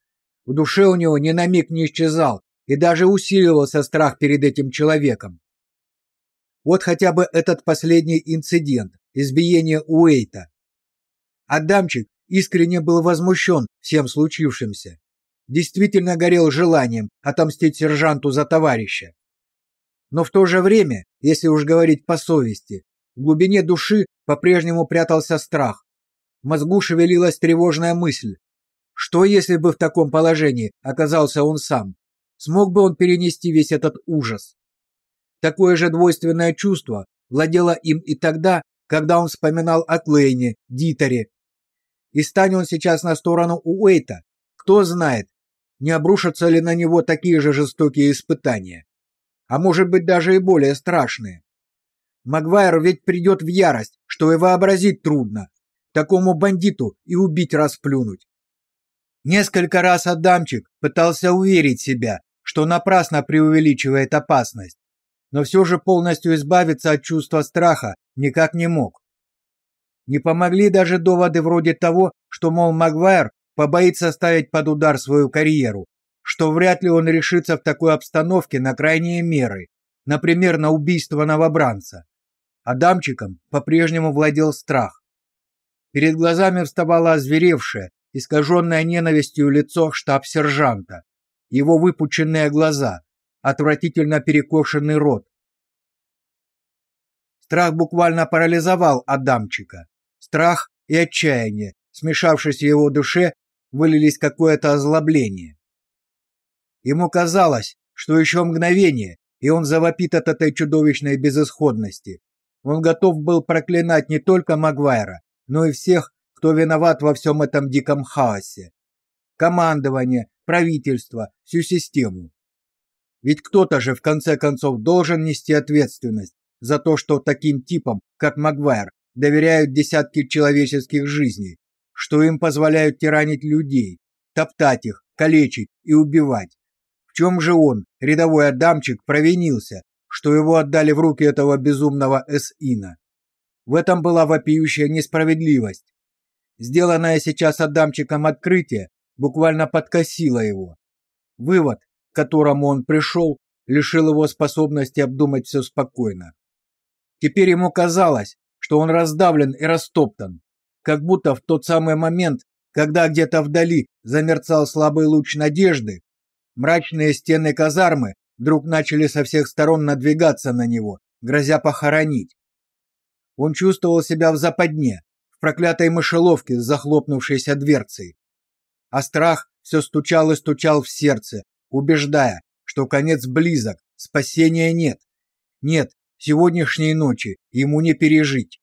в душе у него ни на миг не исчезал и даже усиливался страх перед этим человеком. Вот хотя бы этот последний инцидент избиение Уэйта. Адамчик искренне был возмущен всем случившимся. Действительно горел желанием отомстить сержанту за товарища. Но в то же время, если уж говорить по совести, в глубине души по-прежнему прятался страх. В мозгу шевелилась тревожная мысль. Что если бы в таком положении оказался он сам? смог бы он перенести весь этот ужас. Такое же двойственное чувство владело им и тогда, когда он вспоминал о Клейне, Дитере. И станет он сейчас на сторону Уэйта, кто знает, не обрушатся ли на него такие же жестокие испытания. А может быть даже и более страшные. Магуайр ведь придет в ярость, что и вообразить трудно. Такому бандиту и убить расплюнуть. Несколько раз Адамчик пытался уверить себя, что напрасно преувеличивает опасность. но все же полностью избавиться от чувства страха никак не мог. Не помогли даже доводы вроде того, что, мол, Магуайр побоится ставить под удар свою карьеру, что вряд ли он решится в такой обстановке на крайние меры, например, на убийство новобранца. Адамчиком по-прежнему владел страх. Перед глазами вставало озверевшее, искаженное ненавистью лицо штаб-сержанта, его выпученные глаза, отвратительно перекошенный рот. Страх буквально парализовал Адамчика. Страх и отчаяние, смешавшись в его душе, вылились какое-то озлобление. Ему казалось, что еще мгновение, и он завопит от этой чудовищной безысходности. Он готов был проклинать не только Магуайра, но и всех, кто виноват во всем этом диком хаосе. Командование, правительство, всю систему. Ведь кто-то же в конце концов должен нести ответственность за то, что таким типам, как Магуайр, доверяют десятки человеческих жизней, что им позволяют тиранить людей, топтать их, калечить и убивать. В чем же он, рядовой Адамчик, провинился, что его отдали в руки этого безумного Эсина? В этом была вопиющая несправедливость. Сделанное сейчас Адамчиком открытие буквально подкосило его. Вывод, к которому он пришел, лишил его способности обдумать все спокойно. Теперь ему казалось, что он раздавлен и растоптан, как будто в тот самый момент, когда где-то вдали замерцал слабый луч надежды, мрачные стены казармы вдруг начали со всех сторон надвигаться на него, грозя похоронить. Он чувствовал себя в западне, в проклятой мышеловке с захлопнувшейся дверцей. А страх все стучал и стучал в сердце, убеждая, что конец близок, спасения нет. Нет, сегодняшней ночи ему не пережить.